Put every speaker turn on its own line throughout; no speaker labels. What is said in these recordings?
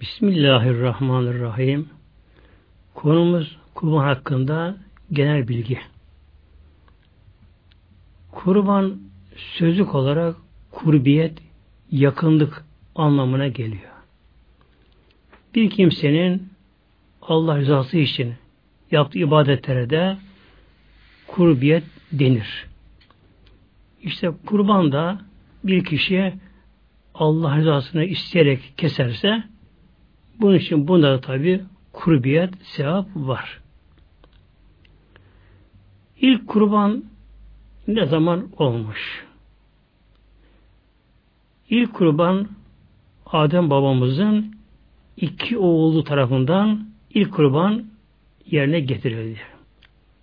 Bismillahirrahmanirrahim. Konumuz kurban hakkında genel bilgi. Kurban sözlük olarak kurbiyet, yakınlık anlamına geliyor. Bir kimsenin Allah rızası için yaptığı ibadetlere de kurbiyet denir. İşte kurban da bir kişi Allah rızasını isteyerek keserse bunun için bunda da tabi kurbiyet, sevap var. İlk kurban ne zaman olmuş? İlk kurban Adem babamızın iki oğlu tarafından ilk kurban yerine getirildi.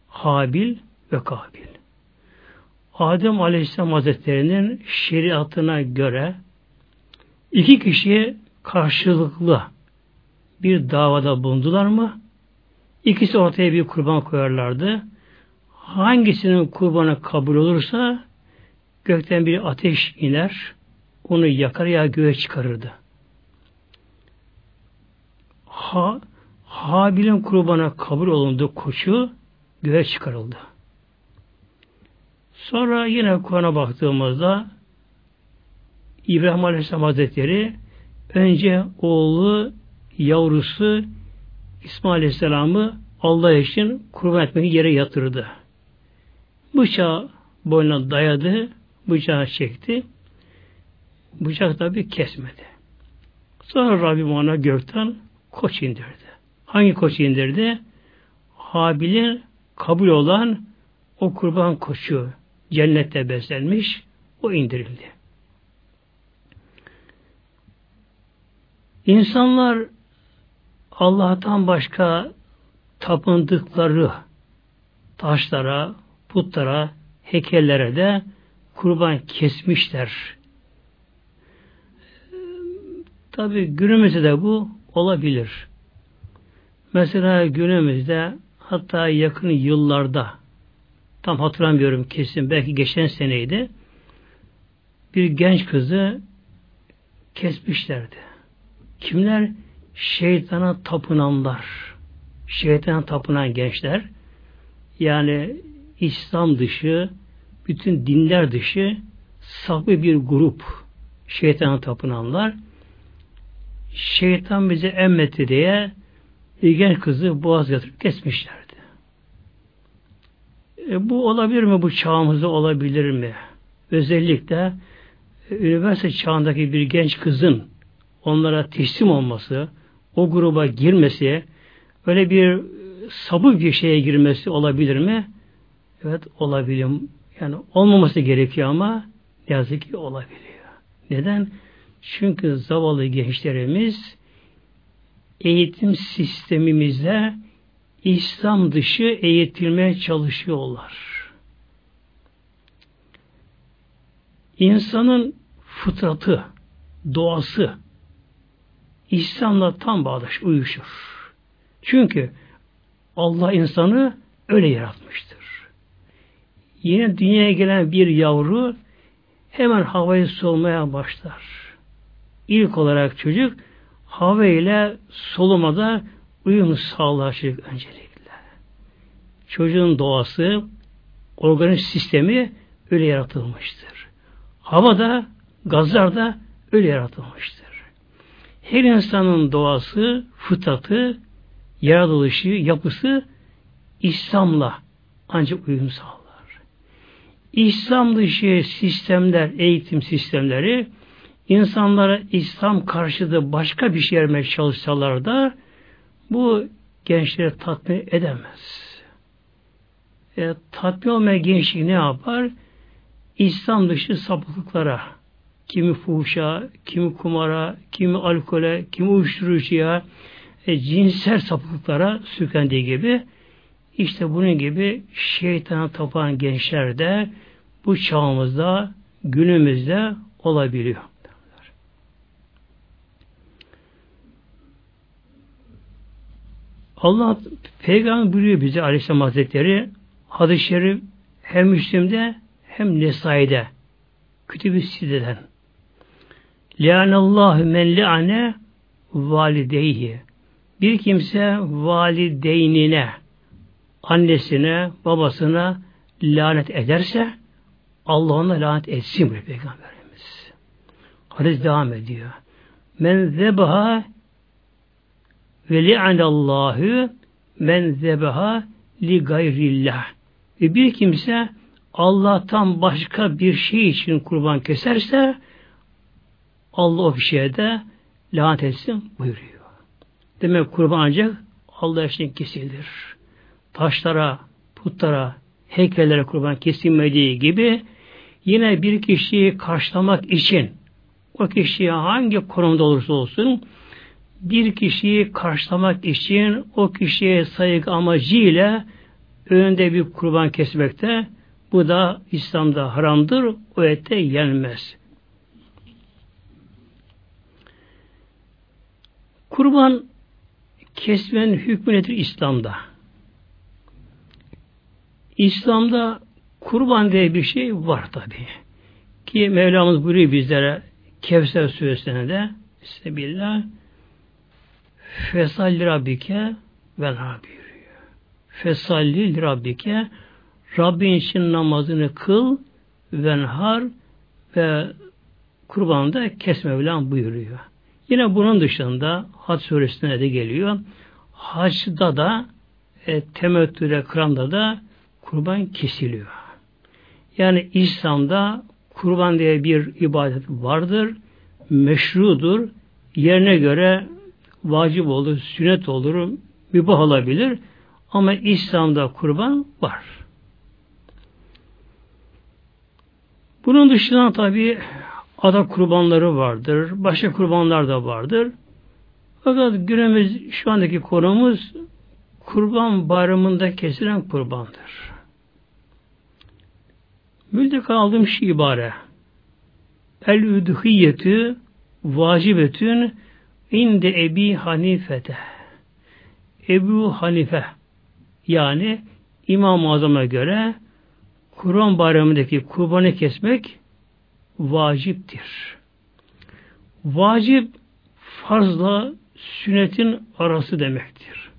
Habil ve Kabil. Adem Aleyhisselam Hazretleri'nin şeriatına göre iki kişi karşılıklı bir davada bulundular mı? İkisi ortaya bir kurban koyarlardı. Hangisinin kurbanı kabul olursa gökten bir ateş iner, onu yakar ya göğe çıkarırdı. Ha, Habil'in kurbanı kabul olundu koçu göğe çıkarıldı. Sonra yine Kur'an'a baktığımızda İbrahim Aleyhisselam Hazretleri önce oğlu yavrusu İsmail Aleyhisselam'ı Allah için kurban etmeyi yere yatırdı. Bıçağı boynuna dayadı, bıçağı çekti. Bıçak tabi kesmedi. Sonra Rabbim ona gökten koç indirdi. Hangi koç indirdi? Habil'in kabul olan o kurban koçu cennette beslenmiş, o indirildi. İnsanlar Allah'tan başka tapındıkları taşlara, putlara, heykellere de kurban kesmişler. Tabi günümüzde de bu olabilir. Mesela günümüzde hatta yakın yıllarda tam hatırlamıyorum kesin belki geçen seneydi bir genç kızı kesmişlerdi. Kimler? Şeytana tapınanlar. Şeytana tapınan gençler. Yani İslam dışı, bütün dinler dışı sapı bir grup şeytana tapınanlar şeytan bize emmetti diye bir genç kızı boğaz yatırıp kesmişlerdi. E, bu olabilir mi? Bu çağımızda olabilir mi? Özellikle e, üniversite çağındaki bir genç kızın onlara teslim olması, o gruba girmesi, öyle bir sabır bir şeye girmesi olabilir mi? Evet olabilir. Yani olmaması gerekiyor ama yazık ki olabiliyor. Neden? Çünkü zavallı gençlerimiz eğitim sistemimizde İslam dışı eğitilmeye çalışıyorlar. İnsanın fıtratı, doğası İslam'la tam bağdaş, uyuşur. Çünkü Allah insanı öyle yaratmıştır. Yine dünyaya gelen bir yavru hemen havayı solmaya başlar. İlk olarak çocuk hava ile solumada uyum sağlar çocuk öncelikle. Çocuğun doğası, organik sistemi öyle yaratılmıştır. Hava da, gazlar da öyle yaratılmıştır. Her insanın doğası, fıtratı, yaratılışı, yapısı İslam'la ancak uyum sağlar. İslam dışı sistemler, eğitim sistemleri insanlara İslam karşıtı başka bir şey vermeye çalışsalar da bu gençleri tatmin edemez. E, tatmin olmayan gençlik ne yapar? İslam dışı sapıklıklara, kimi fuhuşa, kimi kumara, kimi alkole, kimi uyuşturucuya, e, cinsel sapıklıklara sürüklendiği gibi işte bunun gibi şeytana tapan gençler de bu çağımızda, günümüzde olabiliyor. Allah Peygamber buyuruyor bize Aleyhisselam Hazretleri hadis-i şerif hem Müslim'de hem Nesai'de kütüb-i sideden Li'anallahu men li'ane valideyhi bir kimse valideynine annesine, babasına lanet ederse Allah ona lanet etsin bir peygamberimiz. Hadis devam ediyor. Men zebaha ve li'anallahu men zebaha li gayrillah. Ve bir kimse Allah'tan başka bir şey için kurban keserse Allah o kişiye de lanet etsin buyuruyor. Demek kurban ancak Allah için kesilir. Taşlara, putlara, heykellere kurban kesilmediği gibi yine bir kişiyi karşılamak için o kişiye hangi konumda olursa olsun bir kişiyi karşılamak için o kişiye saygı amacıyla önünde bir kurban kesmekte bu da İslam'da haramdır. O ette yenmez. Kurban kesmenin hükmü nedir İslam'da? İslam'da kurban diye bir şey var tabi. Ki Mevlamız buyuruyor bizlere Kevser suresinde de Bismillah Fesalli Rabbike ve buyuruyor. Fesalli Rabbike Rabbin için namazını kıl venhar ve kurbanı da kesme Mevlam buyuruyor. Yine bunun dışında Hac suresinde de geliyor. Hacda da e, temettüre kıranda da kurban kesiliyor. Yani İslam'da kurban diye bir ibadet vardır, meşrudur, yerine göre vacip olur, sünnet olur, mübah olabilir ama İslam'da kurban var. Bunun dışında tabi ada kurbanları vardır, başka kurbanlar da vardır. Fakat günümüz şu andaki konumuz kurban bayramında kesilen kurbandır. Müldek aldığım şu ibare. El üdhiyetü vacibetün inde Ebi Hanifete. Ebu Hanife yani İmam-ı Azam'a göre Kurban bayramındaki kurbanı kesmek vaciptir. Vacip farzla sünnetin arası demektir.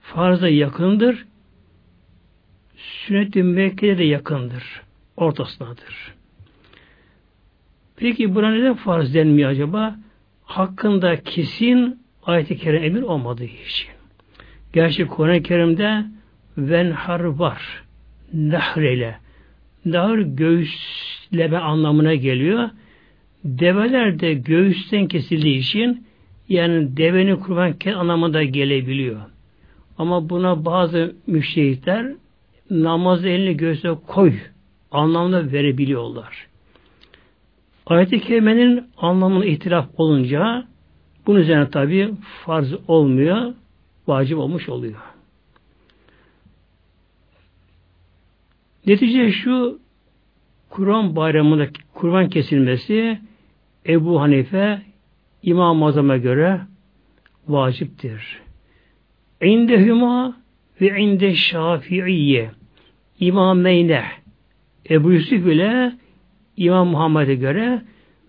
Farzda yakındır. Sünnet-i Mekke'de de yakındır. Ortasındadır. Peki buna neden farz denmiyor acaba? Hakkında kesin ayet-i kerim emir olmadığı için. Gerçi Kur'an-ı Kerim'de venhar var. Nahreyle. Nahr göğüsleme anlamına geliyor. Develer de göğüsten kesildiği için yani deveni kurban anlamında gelebiliyor. Ama buna bazı müştehitler namaz elini göğsüne koy anlamda verebiliyorlar. Ayet-i Kerime'nin anlamına itiraf olunca bunun üzerine tabi farz olmuyor, vacip olmuş oluyor. Netice şu Kur'an bayramındaki kurban kesilmesi Ebu Hanife İmam-ı Azam'a göre vaciptir. İndehüma ve inde şafiiye İmameyne Ebu Yusuf ile İmam Muhammed'e göre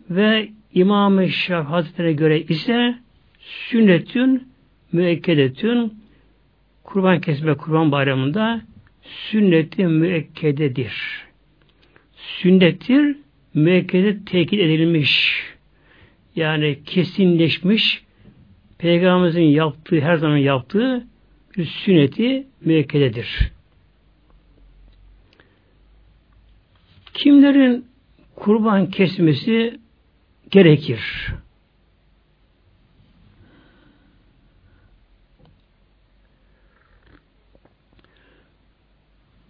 ve İmam-ı Şafii Hazretleri'ne göre ise sünnetün müekkedetün kurban kesme kurban bayramında sünneti müekkededir. Sünnettir, müekkede tekit edilmiş. Yani kesinleşmiş Peygamberimizin yaptığı, her zaman yaptığı bir sünneti müekkededir. Kimlerin kurban kesmesi gerekir?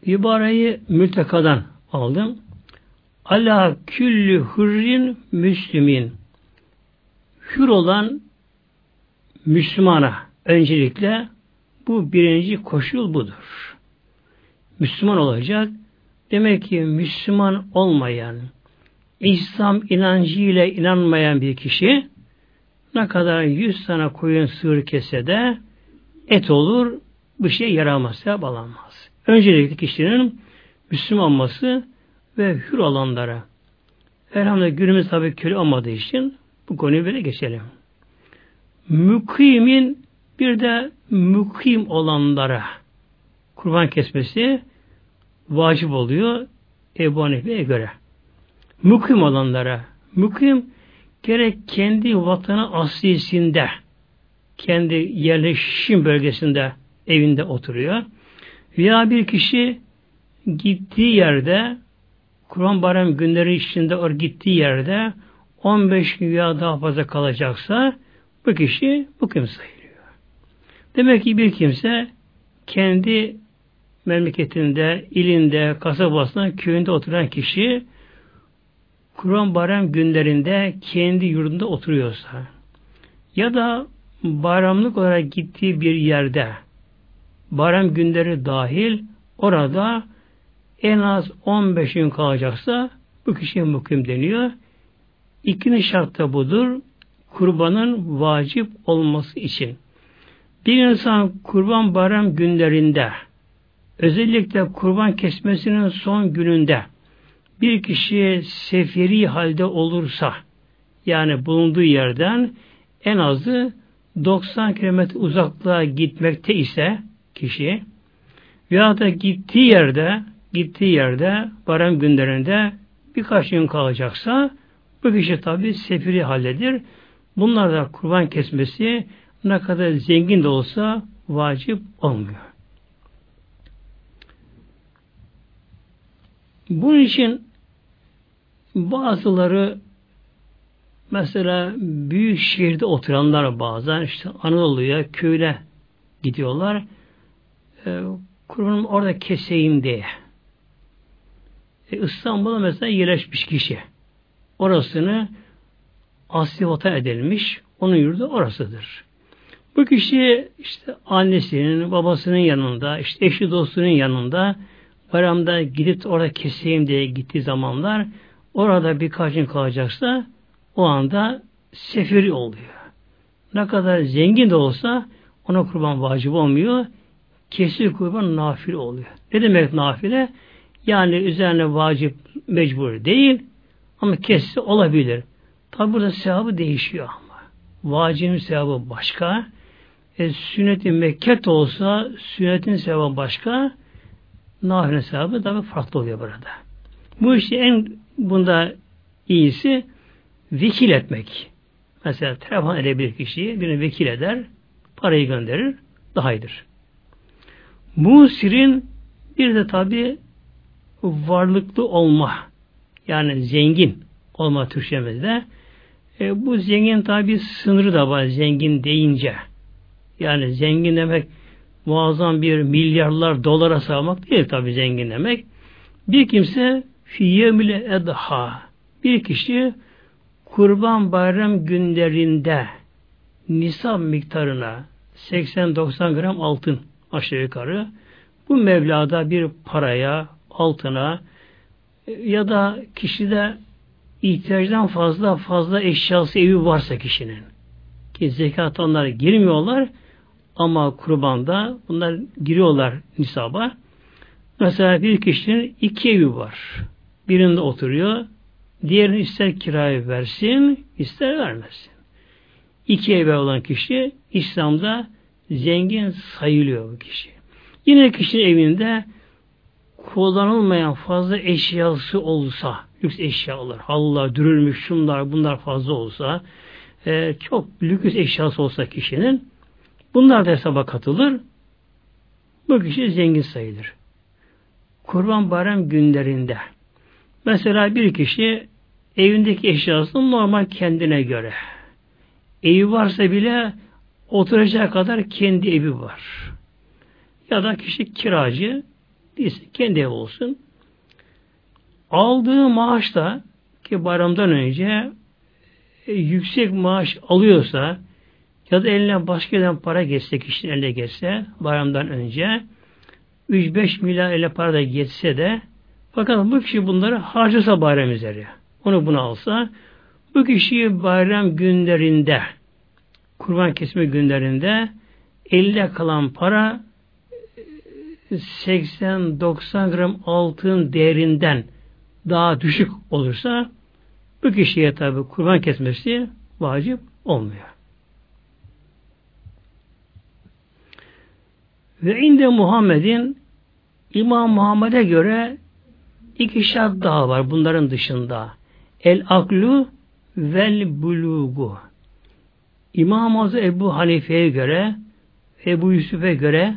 İbareyi mültekadan aldım. Ala küllü hürrin müslümin hür olan Müslümana öncelikle bu birinci koşul budur. Müslüman olacak. Demek ki Müslüman olmayan, İslam inancıyla inanmayan bir kişi ne kadar yüz tane koyun sığır kese de et olur, bir şey yaramaz, bağlanmaz. Öncelikli kişinin Müslüman olması ve hür olanlara. Elhamdülillah günümüz tabi köle olmadığı için bu konuyu böyle geçelim. Mükimin bir de mükim olanlara kurban kesmesi vacip oluyor Ebu Hanife'ye göre. Mükim olanlara, mükim gerek kendi vatanı aslisinde, kendi yerleşim bölgesinde, evinde oturuyor. Veya bir kişi gittiği yerde, Kurban Bayram günleri içinde or gittiği yerde 15 gün veya daha fazla kalacaksa bu kişi bu kim sayılıyor. Demek ki bir kimse kendi memleketinde, ilinde, kasabasında, köyünde oturan kişi Kurban Bayram günlerinde kendi yurdunda oturuyorsa ya da bayramlık olarak gittiği bir yerde bayram günleri dahil orada en az 15 gün kalacaksa bu kişiye mukim deniyor. İkinci şart da budur. Kurbanın vacip olması için. Bir insan kurban bayram günlerinde özellikle kurban kesmesinin son gününde bir kişi seferi halde olursa yani bulunduğu yerden en azı 90 kilometre uzaklığa gitmekte ise kişi veya da gittiği yerde gittiği yerde bayram günlerinde birkaç gün kalacaksa bu kişi tabi sefiri halledir. Bunlar da kurban kesmesi ne kadar zengin de olsa vacip olmuyor. Bunun için bazıları mesela büyük şehirde oturanlar bazen işte Anadolu'ya, köyle gidiyorlar. E, kurbanımı orada keseyim diye. E, İstanbul'a mesela yerleşmiş kişi. Orasını asli edilmiş. Onun yurdu orasıdır. Bu kişi işte annesinin, babasının yanında, işte eşi dostunun yanında bayramda gidip orada keseyim diye gittiği zamanlar orada birkaç gün kalacaksa o anda seferi oluyor. Ne kadar zengin de olsa ona kurban vacip olmuyor. Kesir kurban nafile oluyor. Ne demek nafile? Yani üzerine vacip mecbur değil ama kessi olabilir. Tabi burada sevabı değişiyor ama. Vacibin sevabı başka. E, sünnet-i mekket olsa sünnetin sevabı başka. Nafile sevabı tabi farklı oluyor burada. Bu işte en bunda iyisi vekil etmek. Mesela telefon edebilir kişiyi, birini vekil eder, parayı gönderir, daha iyidir. Musirin bir de tabi varlıklı olma, yani zengin olma Türkçemizde. E, bu zengin tabi sınırı da var zengin deyince. Yani zengin demek muazzam bir milyarlar dolara sağlamak değil tabi zengin demek. Bir kimse fiyemile edha bir kişi kurban bayram günlerinde nisab miktarına 80-90 gram altın aşağı yukarı bu Mevla'da bir paraya, altına ya da kişide ihtiyacdan fazla fazla eşyası evi varsa kişinin ki zekat onlar girmiyorlar ama kurbanda bunlar giriyorlar nisaba. Mesela bir kişinin iki evi var. Birinde oturuyor. Diğerini ister kiraya versin, ister vermesin. İki evi olan kişi İslam'da zengin sayılıyor bu kişi. Yine kişinin evinde kullanılmayan fazla eşyası olsa, lüks eşyalar, halılar, dürülmüş, şunlar, bunlar fazla olsa, e, çok lüks eşyası olsa kişinin, bunlar da hesaba katılır, bu kişi zengin sayılır. Kurban Bayram günlerinde, mesela bir kişi evindeki eşyasını normal kendine göre, evi varsa bile oturacak kadar kendi evi var. Ya da kişi kiracı, değilse kendi evi olsun. Aldığı maaş da ki bayramdan önce e, yüksek maaş alıyorsa ya da eline başka yerden para geçse, kişinin eline geçse bayramdan önce 3-5 milyar ele para da geçse de fakat bu kişi bunları harcasa bayram üzeri. Onu bunu alsa bu kişi bayram günlerinde kurban kesme günlerinde elde kalan para 80-90 gram altın değerinden daha düşük olursa bu kişiye tabi kurban kesmesi vacip olmuyor. Ve inde Muhammed'in İmam Muhammed'e göre iki şart daha var bunların dışında. El aklu vel bulugu. İmam Azı Ebu Hanife'ye göre Ebu Yusuf'e göre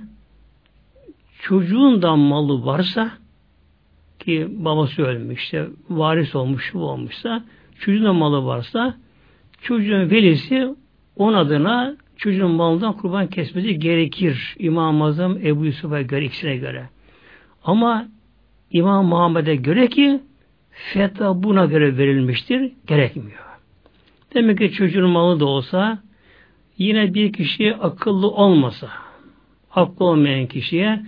çocuğun da malı varsa ki babası ölmüş, varis olmuş, bu olmuşsa çocuğun da malı varsa çocuğun velisi on adına çocuğun malından kurban kesmesi gerekir. İmam Azam Ebu Yusuf'a göre, ikisine göre. Ama İmam Muhammed'e göre ki fetva buna göre verilmiştir, gerekmiyor. Demek ki çocuğun malı da olsa yine bir kişi akıllı olmasa, aklı olmayan kişiye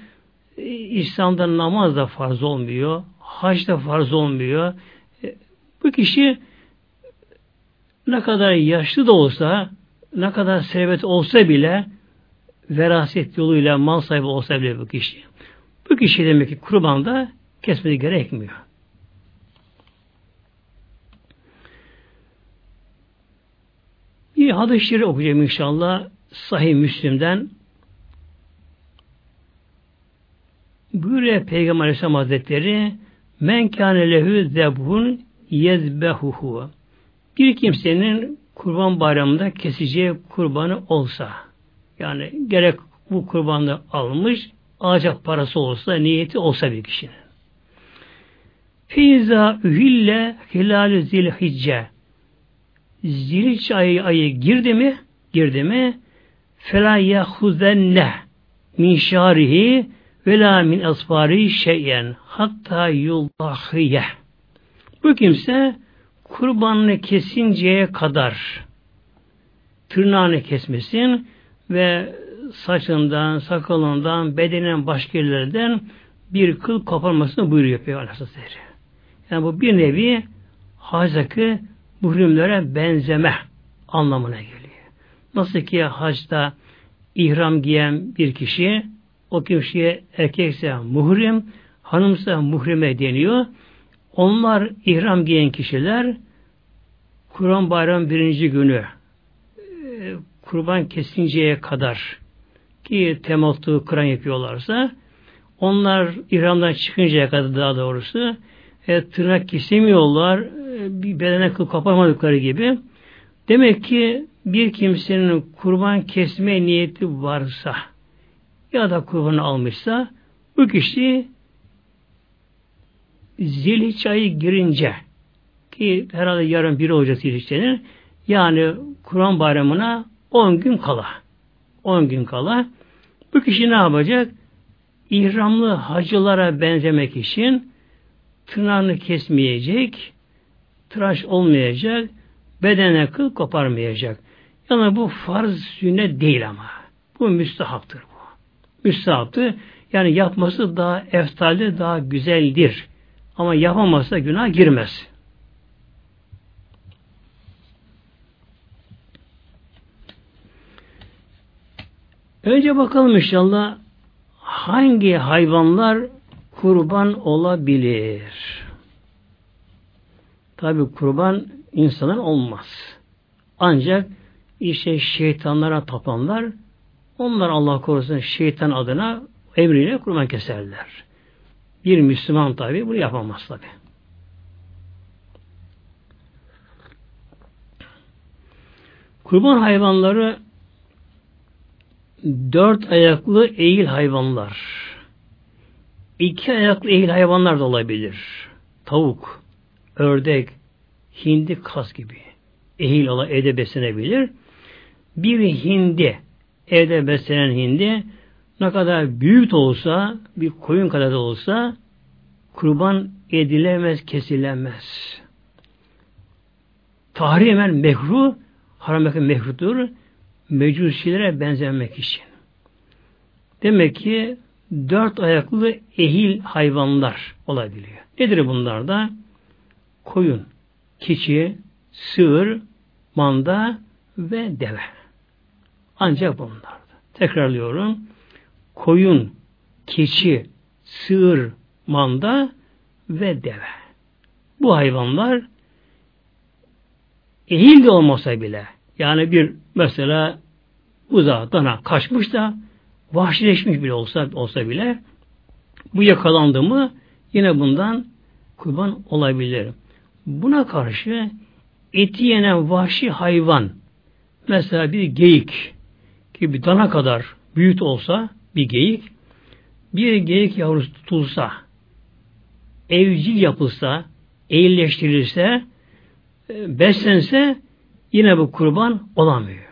İslam'da namaz da farz olmuyor, hac da farz olmuyor. E, bu kişi ne kadar yaşlı da olsa, ne kadar servet olsa bile veraset yoluyla mal sahibi olsa bile bu kişi. Bu kişi demek ki kurbanda kesmesi gerekmiyor. Bir hadis-i şerif okuyacağım inşallah. Sahih Müslim'den buyuruyor Peygamber Aleyhisselam Hazretleri men kâne lehü zebhun yezbehuhu. Bir kimsenin kurban bayramında keseceği kurbanı olsa yani gerek bu kurbanı almış alacak parası olsa niyeti olsa bir kişinin. Fiza ühille hilalü zilhicce. Zilhicce ayı, ayı girdi mi? Girdi mi? Fela yahuzenne min şarihi ve la min asfari şeyen hatta yullahiye. Bu kimse kurbanını kesinceye kadar tırnağını kesmesin ve saçından, sakalından, bedeninden başka yerlerden bir kıl koparmasını buyuruyor Peygamber Yani bu bir nevi hacdaki muhrimlere benzeme anlamına geliyor. Nasıl ki hacda ihram giyen bir kişi o kişiye erkekse muhrim, hanımsa muhrime deniyor. Onlar ihram giyen kişiler Kurban Bayram birinci günü e, kurban kesinceye kadar ki temattu kıran yapıyorlarsa onlar ihramdan çıkıncaya kadar daha doğrusu e, tırnak kesemiyorlar e, bir bedene kıl kapamadıkları gibi demek ki bir kimsenin kurban kesme niyeti varsa ya da kurbanı almışsa bu kişi zilhiç ayı girince ki herhalde yarın biri olacak zilhiçlerin yani Kur'an bayramına 10 gün kala 10 gün kala bu kişi ne yapacak? İhramlı hacılara benzemek için tırnağını kesmeyecek, tıraş olmayacak, bedene kıl koparmayacak. Yani bu farz sünnet değil ama. Bu müstahaptır bu müstahaptı. Yani yapması daha eftaldir, daha güzeldir. Ama yapamazsa günah girmez. Önce bakalım inşallah hangi hayvanlar kurban olabilir? Tabi kurban insanın olmaz. Ancak işte şeytanlara tapanlar onlar Allah korusun şeytan adına emriyle kurban keserler. Bir Müslüman tabi bunu yapamaz tabi. Kurban hayvanları dört ayaklı eğil hayvanlar. İki ayaklı eğil hayvanlar da olabilir. Tavuk, ördek, hindi, kas gibi. Eğil ola ede beslenebilir. Bir hindi evde beslenen hindi ne kadar büyük de olsa, bir koyun kadar da olsa kurban edilemez, kesilemez. Tahrimen mehru, haram mehrudur, mecusilere benzemek için. Demek ki dört ayaklı ehil hayvanlar olabiliyor. Nedir bunlar da? Koyun, keçi, sığır, manda ve deve. Ancak bunlardı. Tekrarlıyorum. Koyun, keçi, sığır, manda ve deve. Bu hayvanlar ehil de olmasa bile yani bir mesela uzağa dana kaçmış da vahşileşmiş bile olsa olsa bile bu yakalandı mı yine bundan kurban olabilir. Buna karşı eti yenen vahşi hayvan mesela bir geyik ki bir dana kadar büyük olsa bir geyik bir geyik yavrusu tutulsa evcil yapılsa eğilleştirilse e, beslense yine bu kurban olamıyor.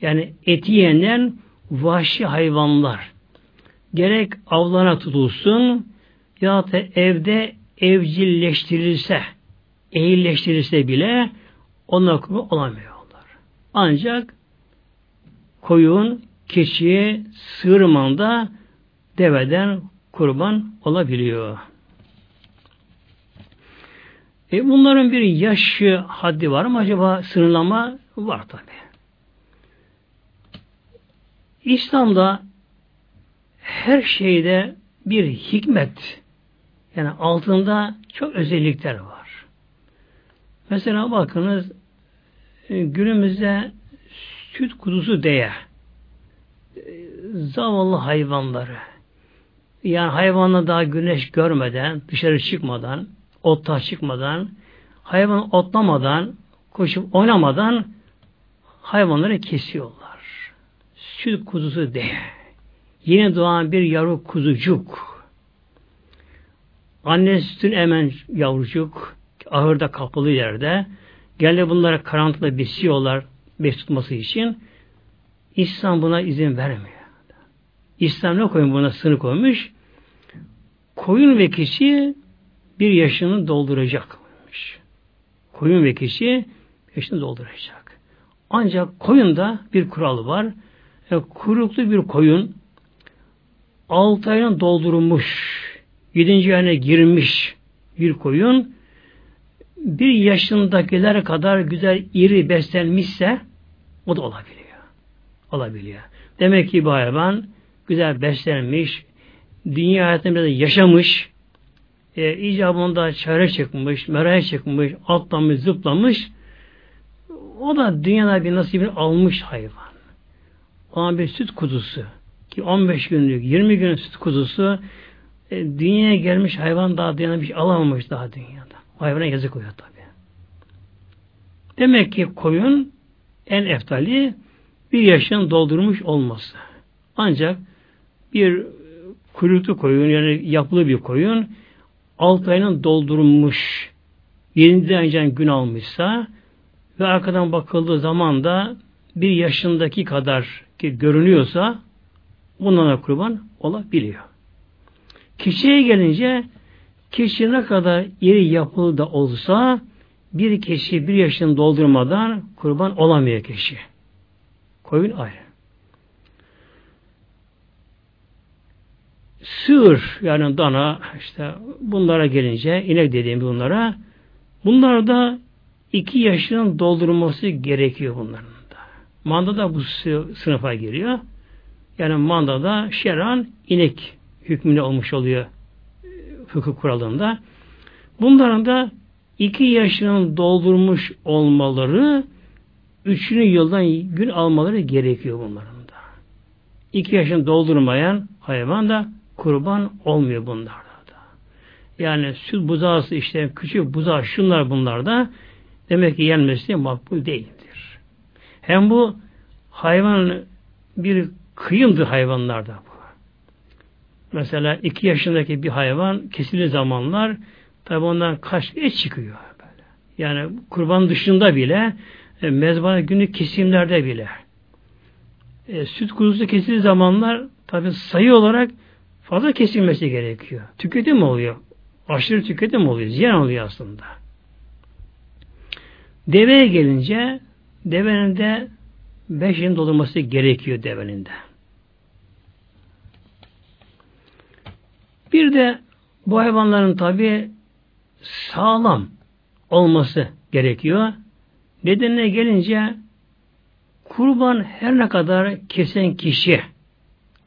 Yani eti yenen vahşi hayvanlar gerek avlana tutulsun ya da evde evcilleştirilse eğilleştirilse bile onlar kurban olamıyorlar. Ancak koyun, keçi, sığırmanda deveden kurban olabiliyor. E bunların bir yaşı haddi var mı acaba sınırlama var tabi. İslam'da her şeyde bir hikmet yani altında çok özellikler var. Mesela bakınız e, günümüzde süt kuzusu diye zavallı hayvanları yani hayvanla daha güneş görmeden, dışarı çıkmadan, otta çıkmadan, hayvan otlamadan, koşup oynamadan hayvanları kesiyorlar. Süt kuzusu diye. Yeni doğan bir yavru kuzucuk. Anne sütün emen yavrucuk ahırda kapalı yerde. Geldi bunlara karanlıkla besiyorlar bes tutması için. İslam buna izin vermiyor. İslam ne koymuş buna sınır koymuş? Koyun ve kişi bir yaşını dolduracak. Koyun ve kişi yaşını dolduracak. Ancak koyunda bir kuralı var. E, kuyruklu bir koyun altı ayını doldurmuş, yedinci ayına girmiş bir koyun bir yaşındakiler kadar güzel iri beslenmişse o da olabiliyor. Olabiliyor. Demek ki bu hayvan güzel beslenmiş, dünya hayatında biraz yaşamış, e, icabında çare çıkmış, meraya çıkmış, atlamış, zıplamış, o da dünyada bir nasibini almış hayvan. Ona bir süt kuzusu ki 15 günlük, 20 günlük süt kuzusu e, dünyaya gelmiş hayvan daha dünyada bir şey alamamış daha dünyada. O hayvana yazık oluyor tabi. Demek ki koyun en eftali bir yaşını doldurmuş olması. Ancak bir kuyruklu koyun yani yapılı bir koyun altı ayının doldurmuş 7. ayından gün almışsa ve arkadan bakıldığı zaman da bir yaşındaki kadar ki görünüyorsa bundan da kurban olabiliyor. Kişiye gelince kişi ne kadar iri yapılı da olsa bir kişi bir yaşını doldurmadan kurban olamıyor kişi. Koyun ayrı. Sığır yani dana işte bunlara gelince inek dediğim bunlara bunlar da iki yaşının doldurması gerekiyor bunların da. Manda da bu sınıfa giriyor. Yani manda da şeran inek hükmünde olmuş oluyor hukuk kuralında. Bunların da iki yaşının doldurmuş olmaları üçünü yıldan gün almaları gerekiyor bunların da. İki yaşını doldurmayan hayvan da kurban olmuyor bunlarda da. Yani süt buzağısı işte küçük buzağı şunlar bunlar da demek ki yenmesi makbul değildir. Hem bu hayvan bir kıyımdır hayvanlarda bu. Mesela iki yaşındaki bir hayvan kesildiği zamanlar tabi ondan kaç et çıkıyor. Böyle. Yani kurban dışında bile e, mezbana günlük kesimlerde bile e, süt kuzusu kesildiği zamanlar tabi sayı olarak fazla kesilmesi gerekiyor. Tüketim oluyor. Aşırı tüketim oluyor. Ziyan oluyor aslında. Deveye gelince devenin de beş yıl dolması gerekiyor devenin de. Bir de bu hayvanların tabi sağlam olması gerekiyor. Nedenine gelince kurban her ne kadar kesen kişi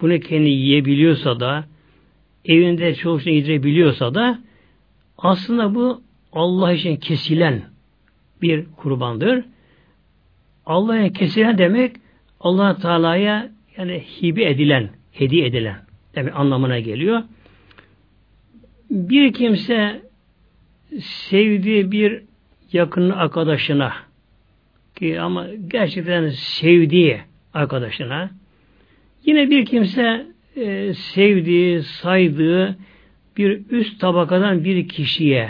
bunu kendi yiyebiliyorsa da evinde çoğu şey yedirebiliyorsa da aslında bu Allah için kesilen bir kurbandır. Allah için kesilen demek allah Teala'ya yani hibe edilen, hediye edilen demek anlamına geliyor. Bir kimse sevdiği bir yakın arkadaşına ki ama gerçekten sevdiği arkadaşına yine bir kimse e, sevdiği, saydığı bir üst tabakadan bir kişiye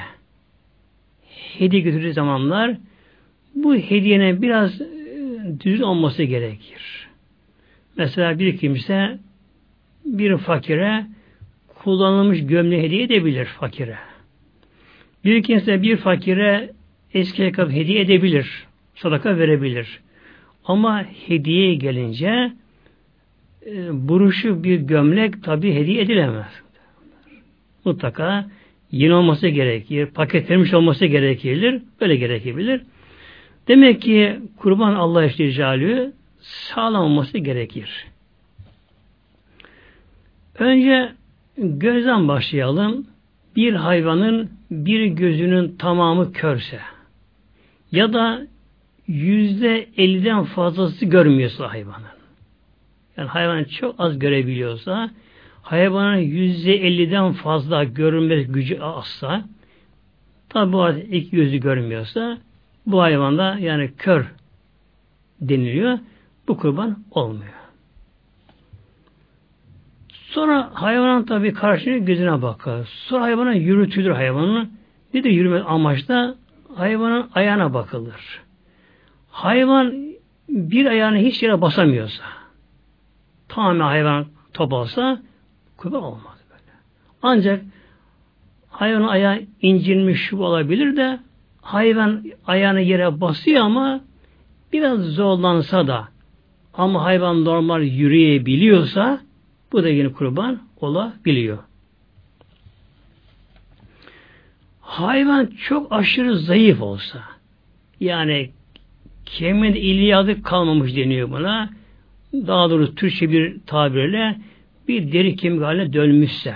hediye götürdüğü zamanlar bu hediyenin biraz e, düzgün olması gerekir. Mesela bir kimse bir fakire kullanılmış gömleği hediye edebilir fakire. Bir kimse bir fakire eski ayakkabı hediye edebilir. Sadaka verebilir. Ama hediye gelince e, buruşu bir gömlek tabi hediye edilemez. Mutlaka yeni olması gerekir. Paketlenmiş olması gerekir. Böyle gerekebilir. Demek ki kurban Allah Celle sağlam olması gerekir. Önce gözden başlayalım. Bir hayvanın bir gözünün tamamı körse ya da yüzde elliden fazlası görmüyorsa hayvanın. Yani hayvan çok az görebiliyorsa hayvanın yüzde elliden fazla görünme gücü azsa tabi bu iki gözü görmüyorsa bu hayvanda yani kör deniliyor. Bu kurban olmuyor. Sonra hayvanın tabi karşına gözüne bakar. Sonra hayvana yürütülür hayvanın. Bir de yürüme amaçla hayvanın ayağına bakılır. Hayvan bir ayağını hiç yere basamıyorsa tamamen hayvan top olsa kurban olmaz böyle. Ancak hayvanın ayağı incinmiş şu olabilir de hayvan ayağını yere basıyor ama biraz zorlansa da ama hayvan normal yürüyebiliyorsa bu da yine kurban olabiliyor. Hayvan çok aşırı zayıf olsa yani kemiğinde iliyadı kalmamış deniyor buna. Daha doğrusu Türkçe bir tabirle bir deri kemik haline dönmüşse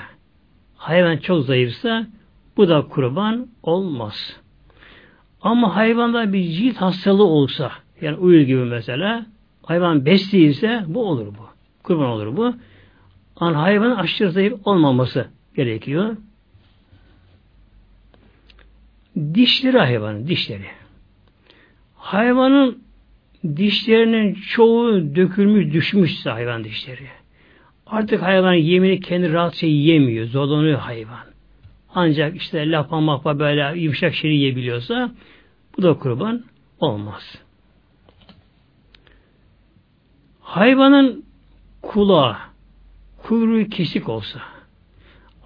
hayvan çok zayıfsa bu da kurban olmaz. Ama hayvanda bir cilt hastalığı olsa yani uyur gibi mesela hayvan besliyse bu olur bu. Kurban olur bu. An hayvanın aşırı zayıf olmaması gerekiyor. Dişleri hayvanın, dişleri. Hayvanın dişlerinin çoğu dökülmüş, düşmüşse hayvan dişleri. Artık hayvan yemini kendi rahatça yiyemiyor, zorlanıyor hayvan. Ancak işte lapa mapa böyle yumuşak şey yiyebiliyorsa bu da kurban olmaz. Hayvanın kulağı, kuyruğu kesik olsa,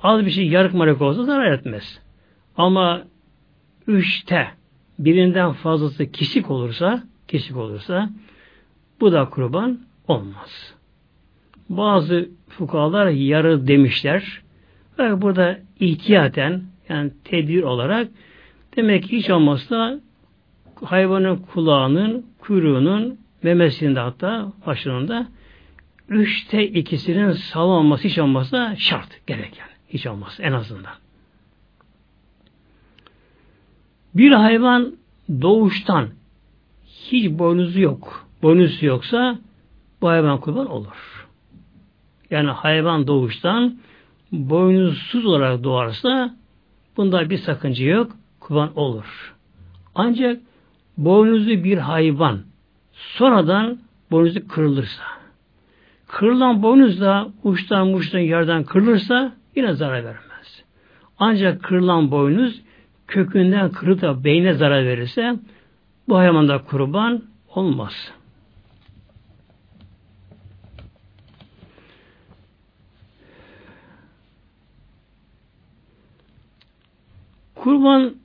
az bir şey yarık marık olsa zarar etmez. Ama üçte birinden fazlası kesik olursa, kesik olursa bu da kurban olmaz. Bazı fukalar yarı demişler. Ve burada ihtiyaten yani tedbir olarak demek ki hiç olmazsa hayvanın kulağının, kuyruğunun, memesinde hatta başlarında üçte ikisinin sağlam olması hiç olmazsa şart gerek yani. Hiç olmaz en azından. Bir hayvan doğuştan hiç boynuzu yok. Boynuzu yoksa bu hayvan kurban olur. Yani hayvan doğuştan boynuzsuz olarak doğarsa bunda bir sakınca yok. Kurban olur. Ancak boynuzlu bir hayvan sonradan boynuzu kırılırsa kırılan boynuz da uçtan uçtan yerden kırılırsa yine zarar vermez. Ancak kırılan boynuz kökünden kırıp da beyne zarar verirse bu hayvanda kurban olmaz. Kurban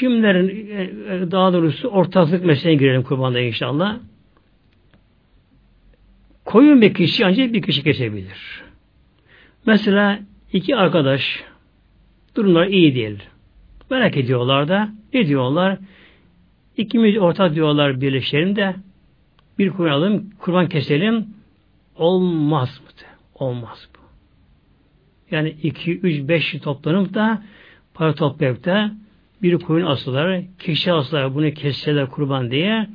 kimlerin e, e, daha doğrusu ortaklık meseleye girelim kurbanda inşallah. Koyun bir kişi ancak bir kişi kesebilir. Mesela iki arkadaş durumlar iyi değil. Merak ediyorlar da ne diyorlar? İkimiz ortak diyorlar birleşelim de bir kurban alalım, kurban keselim. Olmaz mı? Olmaz bu. Yani iki, üç, beş toplanıp da para toplayıp da bir koyun asılar, kişi asılar bunu kesseler kurban diye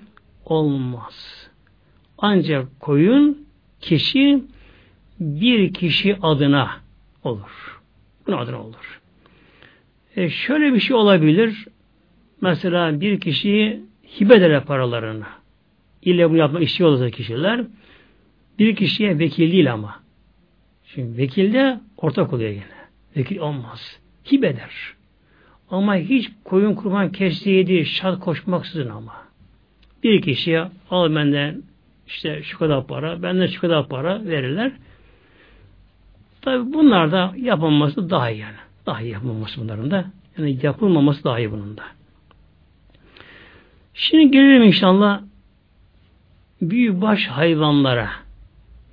olmaz. Ancak koyun kişi bir kişi adına olur. Bunun adına olur. E şöyle bir şey olabilir. Mesela bir kişi hibe eder paralarını. İlle bunu yapmak istiyorlarsa kişiler. Bir kişiye vekil değil ama. Çünkü vekil de ortak oluyor yine. Vekil olmaz. Hibe eder. Ama hiç koyun kurban kestiği şart koşmaksızın ama. Bir kişiye al benden işte şu kadar para, benden şu kadar para verirler. Tabi bunlar da yapılması daha iyi yani. Daha iyi yapılması bunların da. Yani yapılmaması daha iyi bunun da. Şimdi gelelim inşallah büyük baş hayvanlara.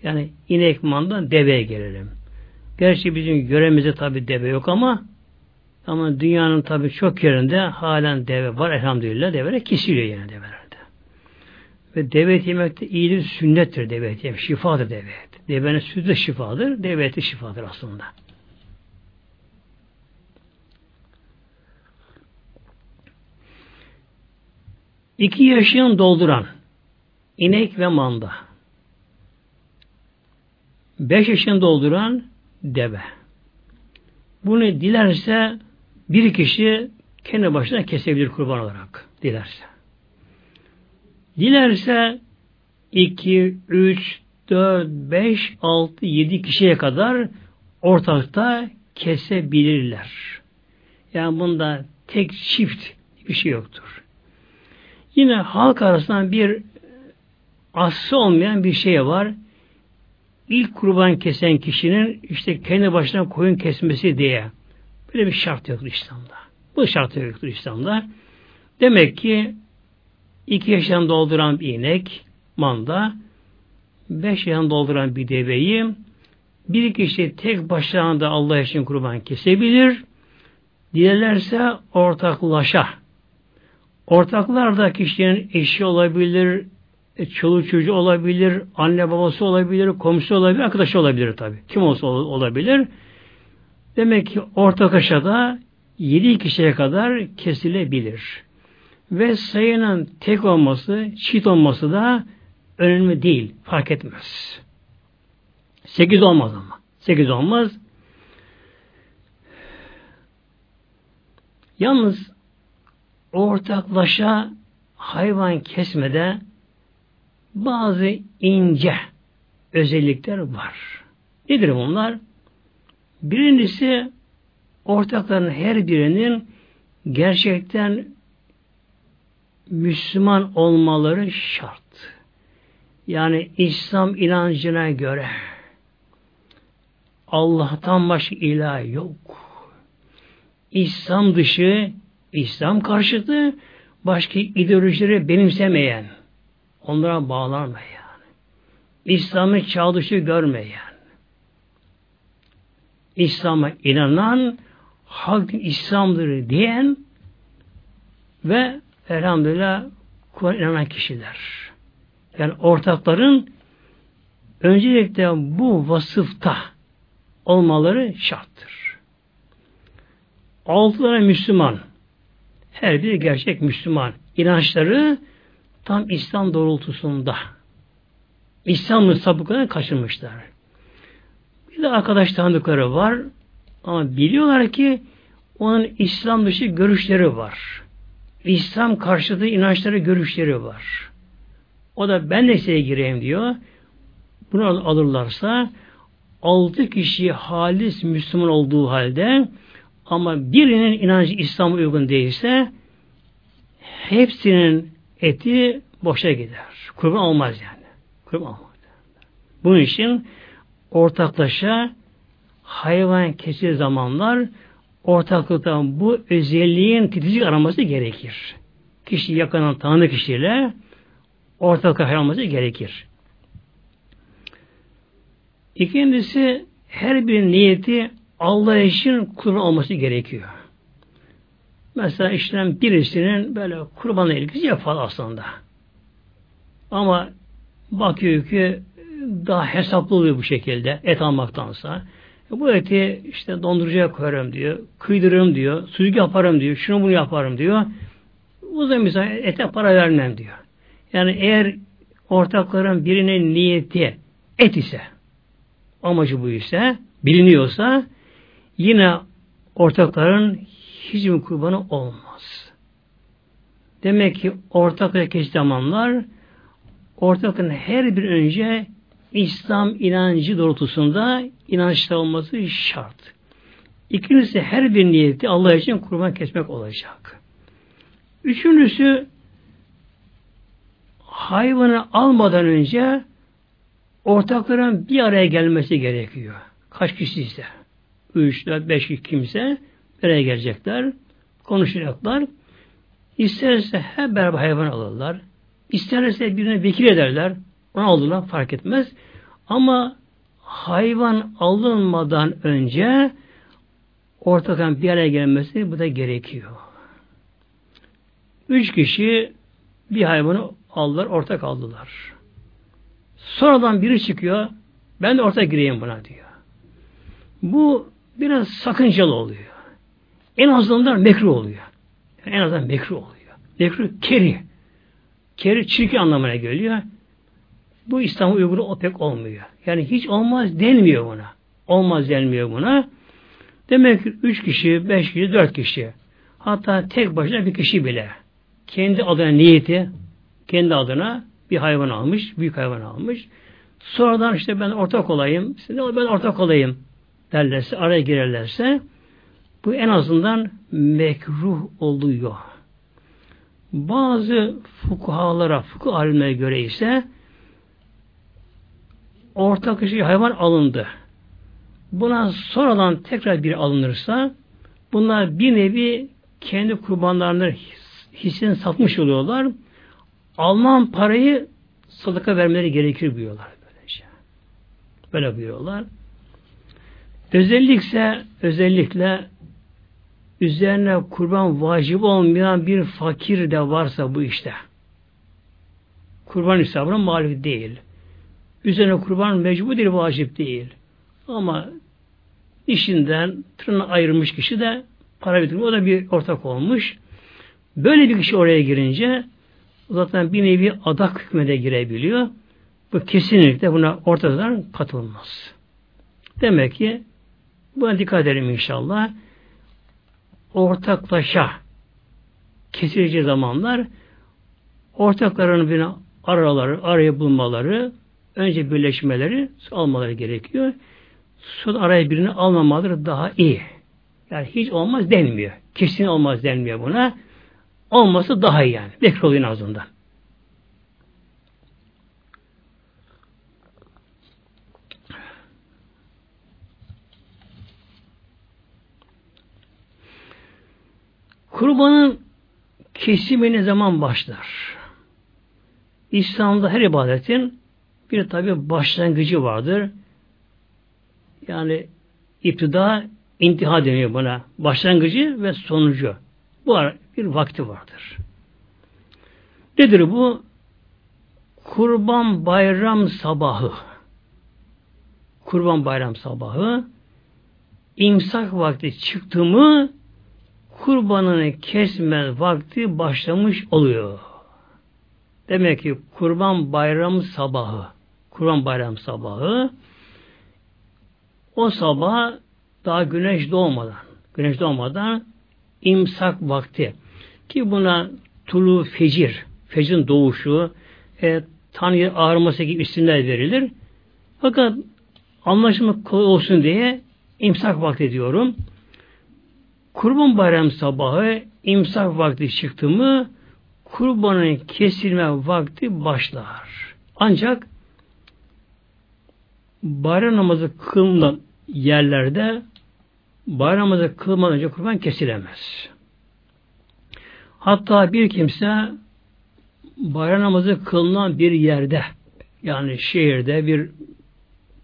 Yani inek, manda, deveye gelelim. Gerçi bizim yöremizde tabi deve yok ama ama dünyanın tabi çok yerinde halen deve var elhamdülillah. Develer kesiliyor yani develerde. Ve deve et yemek de iyidir, sünnettir deve et yemek. Şifadır deve et. Devenin sütü de şifadır, deve eti şifadır aslında. İki yaşını dolduran inek ve manda. Beş yaşını dolduran deve. Bunu dilerse bir kişi kendi başına kesebilir kurban olarak. Dilerse. Dilerse 2, 3, 4, 5, 6, 7 kişiye kadar ortakta kesebilirler. Yani bunda tek çift bir şey yoktur. Yine halk arasından bir aslı olmayan bir şey var. İlk kurban kesen kişinin işte kendi başına koyun kesmesi diye. Böyle bir şart yoktur İslam'da. Bu şart yoktur İslam'da. Demek ki iki yaşını dolduran bir inek, manda, beş yaşını dolduran bir deveyi bir kişi tek başına da Allah için kurban kesebilir. Dilerlerse ortaklaşa. Ortaklar da kişinin eşi olabilir, e, çoluk çocuğu olabilir, anne babası olabilir, komşu olabilir, arkadaşı olabilir tabi. Kim olsa olabilir. Demek ki ortak aşağıda yedi kişiye kadar kesilebilir. Ve sayının tek olması, çift olması da önemli değil. Fark etmez. Sekiz olmaz ama. Sekiz olmaz. Yalnız ortaklaşa hayvan kesmede bazı ince özellikler var. Nedir bunlar? Birincisi ortakların her birinin gerçekten Müslüman olmaları şart. Yani İslam inancına göre Allah'tan başka ilah yok. İslam dışı, İslam karşıtı başka ideolojileri benimsemeyen, onlara bağlanmayan, İslam'ı çağ dışı görmeyen, İslam'a inanan, halk İslam'dır diyen ve elhamdülillah Kur'an inanan kişiler. Yani ortakların öncelikle bu vasıfta olmaları şarttır. Altı tane Müslüman, her biri gerçek Müslüman, inançları tam İslam doğrultusunda. İslam'ın sapıklarını kaçırmışlar. De arkadaş tanıdıkları var ama biliyorlar ki onun İslam dışı görüşleri var. İslam karşıtı inançları, görüşleri var. O da ben de size gireyim diyor. Bunu alırlarsa altı kişi halis Müslüman olduğu halde ama birinin inancı İslam'a uygun değilse hepsinin eti boşa gider. Kurban olmaz yani. Kurban olmaz. Bunun için ortaklaşa hayvan kesildiği zamanlar ortaklıktan bu özelliğin titizlik araması gerekir. Kişi yakından tanıdığı kişiyle ortaklık araması gerekir. İkincisi her bir niyeti Allah için kurban olması gerekiyor. Mesela işlem birisinin böyle kurbanla ilgisi yok aslında. Ama bakıyor ki daha hesaplı oluyor bu şekilde et almaktansa. Bu eti işte dondurucuya koyarım diyor, kıydırırım diyor, sucuk yaparım diyor, şunu bunu yaparım diyor. Zaman mesela ete para vermem diyor. Yani eğer ortakların birinin niyeti et ise, amacı bu ise, biliniyorsa yine ortakların hiçbir kurbanı olmaz. Demek ki ortak ve zamanlar ortakın her bir önce İslam inancı doğrultusunda inançta olması şart. İkincisi her bir niyeti Allah için kurban kesmek olacak. Üçüncüsü hayvanı almadan önce ortakların bir araya gelmesi gerekiyor. Kaç kişi ise. Üç, dört, beş kimse bir araya gelecekler. Konuşacaklar. İsterse hep beraber hayvan alırlar. İsterse birine vekil ederler. Onu aldılar fark etmez. Ama hayvan alınmadan önce ortakların bir araya gelmesi bu da gerekiyor. Üç kişi bir hayvanı aldılar, ortak aldılar. Sonradan biri çıkıyor, ben de ortak gireyim buna diyor. Bu biraz sakıncalı oluyor. En azından mekruh oluyor. Yani en azından mekruh oluyor. Mekruh keri. Keri çirkin anlamına geliyor. Bu İslam'a uygulu o pek olmuyor. Yani hiç olmaz denmiyor buna. Olmaz denmiyor buna. Demek ki üç kişi, beş kişi, dört kişi. Hatta tek başına bir kişi bile. Kendi adına niyeti, kendi adına bir hayvan almış, büyük hayvan almış. Sonradan işte ben ortak olayım, ben ortak olayım derlerse, araya girerlerse bu en azından mekruh oluyor. Bazı fukuhalara, fukuk alimlere göre ise ortak kişi hayvan alındı. Buna sonradan tekrar bir alınırsa bunlar bir nevi kendi kurbanlarını hissini satmış oluyorlar. Alınan parayı sadaka vermeleri gerekir diyorlar böylece. Böyle buyuruyorlar. Özellikle özellikle üzerine kurban vacip olmayan bir fakir de varsa bu işte. Kurban hesabına malik değil. Üzerine kurban mecbur değil, vacip değil. Ama işinden tırnağı ayırmış kişi de para bitirmiş. O da bir ortak olmuş. Böyle bir kişi oraya girince zaten bir nevi adak hükmede girebiliyor. Bu kesinlikle buna ortadan katılmaz. Demek ki buna dikkat edelim inşallah. Ortaklaşa kesilecek zamanlar ortakların bir araları, araya bulmaları, önce birleşmeleri almaları gerekiyor. Sonra araya birini almamaları daha iyi. Yani hiç olmaz denmiyor. Kesin olmaz denmiyor buna. Olması daha iyi yani. Bekir oluyor azından. Kurbanın kesimi ne zaman başlar? İslam'da her ibadetin bir tabi başlangıcı vardır. Yani iptida intiha deniyor buna. Başlangıcı ve sonucu. Bu bir vakti vardır. Nedir bu? Kurban bayram sabahı. Kurban bayram sabahı imsak vakti çıktı mı kurbanını kesme vakti başlamış oluyor. Demek ki kurban bayram sabahı kurban bayram sabahı o sabah daha güneş doğmadan güneş doğmadan imsak vakti ki buna tulu fecir fecrin doğuşu e, Tanrı ağarması gibi isimler verilir. Fakat anlaşılmak kolay olsun diye imsak vakti diyorum. Kurban bayram sabahı imsak vakti çıktı mı kurbanın kesilme vakti başlar. Ancak bayram namazı kılınan yerlerde bayram namazı kılmadan önce kurban kesilemez. Hatta bir kimse bayram namazı kılınan bir yerde yani şehirde bir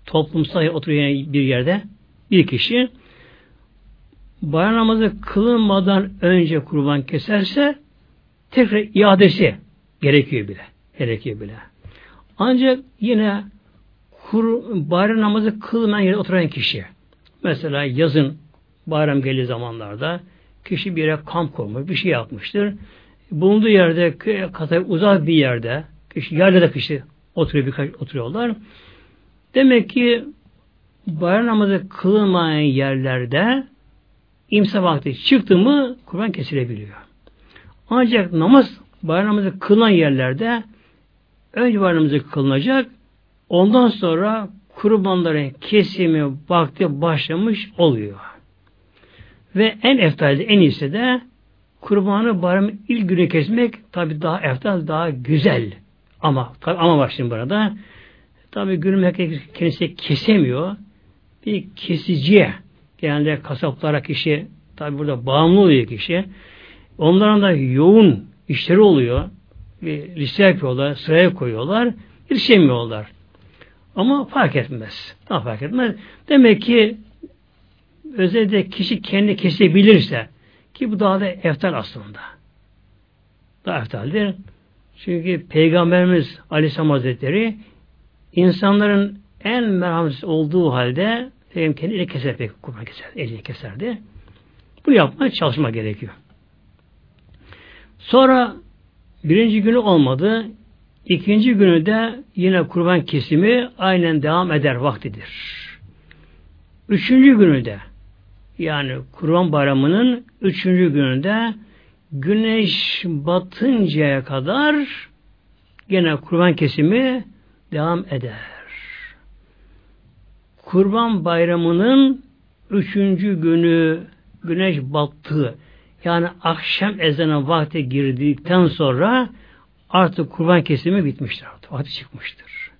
toplumsal oturuyor bir yerde bir kişi bayram namazı kılınmadan önce kurban keserse tekrar iadesi gerekiyor bile. Gerekiyor bile. Ancak yine kur, bayram namazı kılmayan yere oturan kişi mesela yazın bayram geldiği zamanlarda kişi bir yere kamp kurmuş, bir şey yapmıştır. Bulunduğu yerde, kadar uzak bir yerde, Kişi yerde de kişi oturuyor birkaç oturuyorlar. Demek ki bayram namazı kılınmayan yerlerde imsa vakti çıktı mı kurban kesilebiliyor. Ancak namaz bayram namazı kılınan yerlerde önce bayram namazı kılınacak ondan sonra kurbanların kesimi vakti başlamış oluyor. Ve en eftalde, en iyisi de kurbanı bayram ilk günü kesmek tabi daha eftal, daha güzel. Ama tabi ama var şimdi burada. Tabi günün herkes kendisi kesemiyor. Bir kesiciye genelde kasaplara kişi tabi burada bağımlı oluyor kişi. Onların da yoğun işleri oluyor. Bir liste yapıyorlar, sıraya koyuyorlar. Yetişemiyorlar. Ama fark etmez. Daha fark etmez. Demek ki özellikle kişi kendi kesebilirse ki bu daha da eftal aslında. Daha eftaldir. Çünkü Peygamberimiz Aleyhisselam Hazretleri insanların en merhametsiz olduğu halde Peygamber kendi eli keser kurban keser, eli keserdi. Bunu yapmaya çalışma gerekiyor. Sonra birinci günü olmadı. İkinci günü de yine kurban kesimi aynen devam eder vaktidir. Üçüncü günü de yani kurban bayramının üçüncü gününde güneş batıncaya kadar gene kurban kesimi devam eder. Kurban bayramının üçüncü günü güneş battı. Yani akşam ezanı vakti girdikten sonra artık kurban kesimi bitmiştir artık. Vakti çıkmıştır.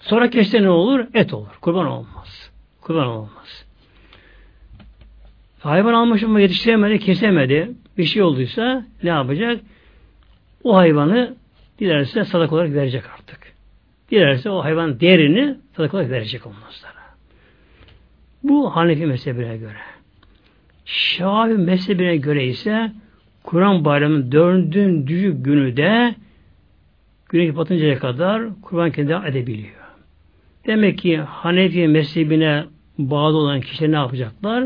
Sonra kesse ne olur? Et olur. Kurban olmaz. Kurban olmaz. Hayvan almış ama yetiştiremedi, kesemedi. Bir şey olduysa ne yapacak? O hayvanı dilerse sadak olarak verecek artık. Dilerse o hayvan derini sadak olarak verecek ondan sonra. Bu Hanefi mezhebine göre. Şafi mezhebine göre ise Kur'an bayramının dördüncü günü de güneş batıncaya kadar kurban kendi edebiliyor. Demek ki Hanefi mezhebine bağlı olan kişiler ne yapacaklar?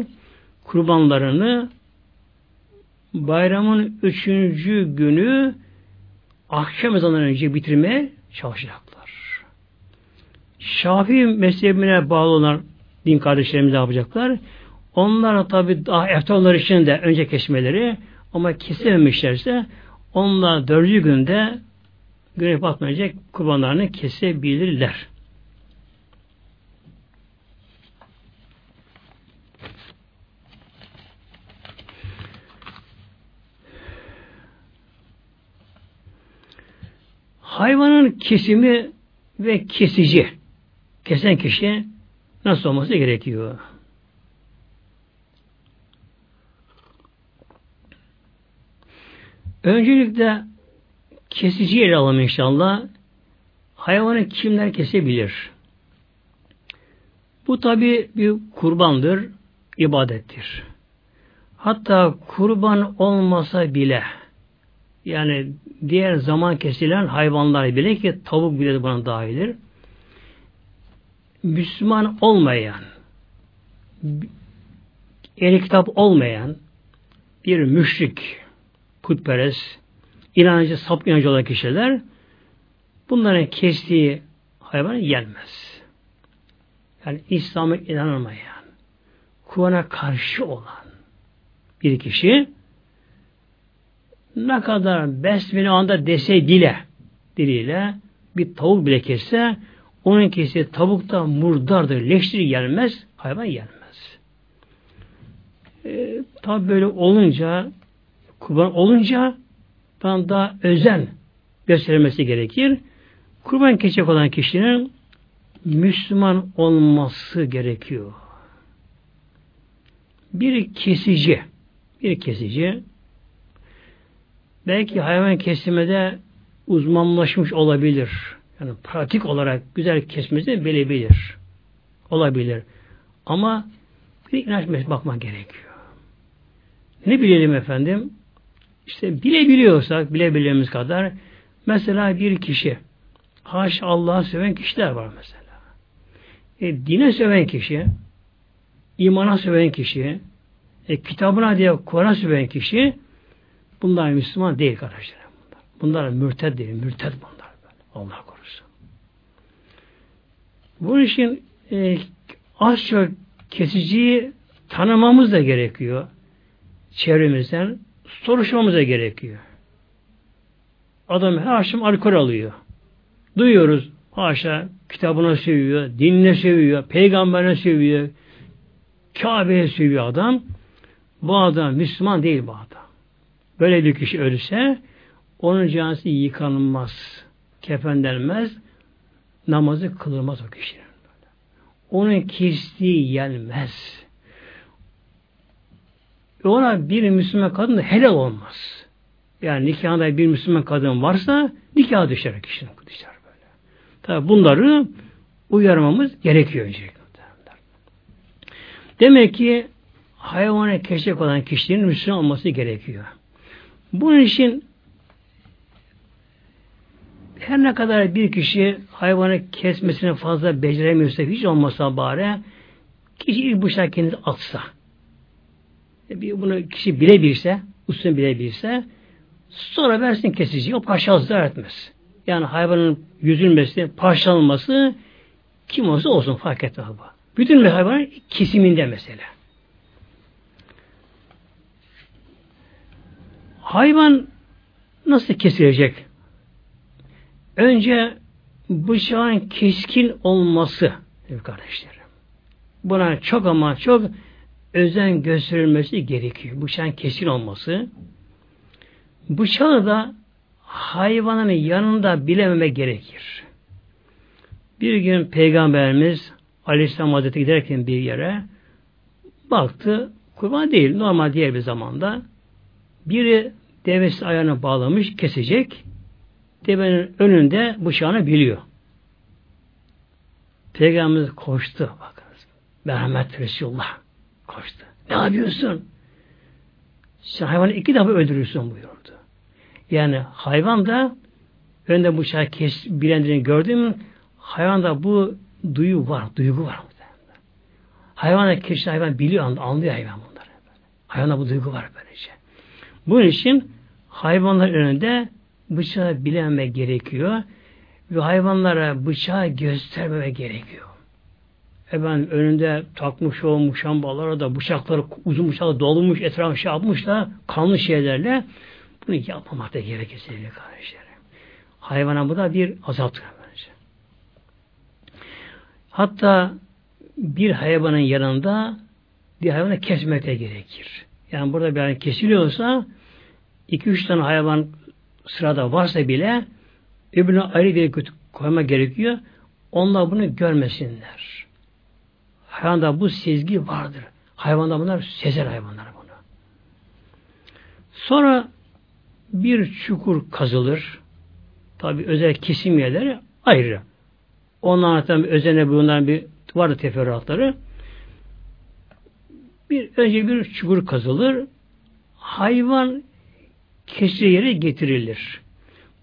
Kurbanlarını bayramın üçüncü günü akşam ezanından önce bitirmeye çalışacaklar. Şafii mezhebine bağlı olan din kardeşlerimiz ne yapacaklar? Onlar tabi daha eftallar için de önce kesmeleri ama kesememişlerse onlar dördüncü günde güneş batmayacak kurbanlarını kesebilirler. Hayvanın kesimi ve kesici kesen kişi nasıl olması gerekiyor? Öncelikle kesici ele alalım inşallah. Hayvanı kimler kesebilir? Bu tabi bir kurbandır, ibadettir. Hatta kurban olmasa bile yani diğer zaman kesilen hayvanlar bile ki tavuk bile de buna dahildir. Müslüman olmayan el kitap olmayan bir müşrik putperest inancı, sap inancı olan kişiler bunların kestiği hayvan yenmez. Yani İslam'a inanmayan, Kur'an'a karşı olan bir kişi ne kadar besmele anda dese dile, diliyle bir tavuk bile kesse onun kesi tavukta murdardır, leştir gelmez, hayvan gelmez. E, tabi böyle olunca kurban olunca tam daha özen gösterilmesi gerekir. Kurban kesecek olan kişinin Müslüman olması gerekiyor. Bir kesici, bir kesici belki hayvan kesimede uzmanlaşmış olabilir. Yani pratik olarak güzel kesmesi bilebilir. Olabilir. Ama bir inanç bakmak gerekiyor. Ne bilelim efendim? İşte bilebiliyorsak, bilebildiğimiz kadar mesela bir kişi haş Allah'a seven kişiler var mesela. E, dine seven kişi, imana seven kişi, e, kitabına diye Kur'an'a seven kişi bunlar Müslüman değil kardeşlerim. Bunlar, bunlar mürted değil, mürted bunlar. Böyle. Allah korusun. Bu için e, az çok kesiciyi tanımamız da gerekiyor. Çevremizden soruşmamız da gerekiyor. Adam her akşam alkol alıyor. Duyuyoruz. Haşa kitabına seviyor, dinine seviyor, peygamberine seviyor, Kabe'ye seviyor adam. Bu adam Müslüman değil bu adam. Böyle bir kişi ölürse onun canısı yıkanılmaz, kefenlenmez, namazı kılınmaz o kişinin. Onun kestiği yenmez. Ona bir Müslüman kadın da helal olmaz. Yani nikahında bir Müslüman kadın varsa nikah düşer kişinin düşer böyle. Tabi bunları uyarmamız gerekiyor öncelikle. Demek ki hayvanı keşfek olan kişinin Müslüman olması gerekiyor. Bunun için her ne kadar bir kişi hayvanı kesmesini fazla beceremiyorsa hiç olmasa bari kişi ilk bıçağı kendisi atsa bir bunu kişi bilebilirse usulünü bilebilirse sonra versin kesici o parça zarar etmez. Yani hayvanın yüzülmesi, parçalanması kim olsa olsun fark etmez bu. Bütün bir hayvanın kesiminde mesela. Hayvan nasıl kesilecek? Önce bıçağın keskin olması kardeşlerim. Buna çok ama çok özen gösterilmesi gerekiyor. Bıçağın keskin olması. Bıçağı da hayvanın yanında bilememe gerekir. Bir gün Peygamberimiz Aleyhisselam Hazretleri giderken bir yere baktı. Kurban değil. Normal diğer bir zamanda biri devesi ayağına bağlamış kesecek. Devenin önünde bıçağını biliyor. Peygamberimiz koştu. Bakınız. Merhamet Resulullah koştu. Ne yapıyorsun? Sen hayvanı iki defa öldürürsün buyurdu. Yani hayvan da önde bıçağı kes, bilendiğini gördüm. Hayvanda bu duyu var, duygu var. Hayvan da kişi hayvan biliyor, anlıyor hayvan bunları. Hayvanda bu duygu var böylece. Bunun için hayvanlar önünde bıçağı bilememe gerekiyor ve hayvanlara bıçağı göstermeme gerekiyor. Efendim önünde takmış olmuş şambalara da bıçakları uzun bıçakla dolmuş etrafı şey yapmış da kanlı şeylerle bunu yapmamak da gerekir sevgili kardeşlerim. Hayvana bu da bir azaptır. Bence. Hatta bir hayvanın yanında bir hayvanı kesmek de gerekir. Yani burada bir hayvan kesiliyorsa iki üç tane hayvan sırada varsa bile öbürüne ayrı bir koyma gerekiyor. Onlar bunu görmesinler. Hayvanda bu sezgi vardır. Hayvanda bunlar sezer hayvanlar bunu. Sonra bir çukur kazılır. Tabi özel kesim yerleri ayrı. Onların tabi özene bunların bir vardı teferruatları. Bir önce bir çukur kazılır. Hayvan kesici yere getirilir.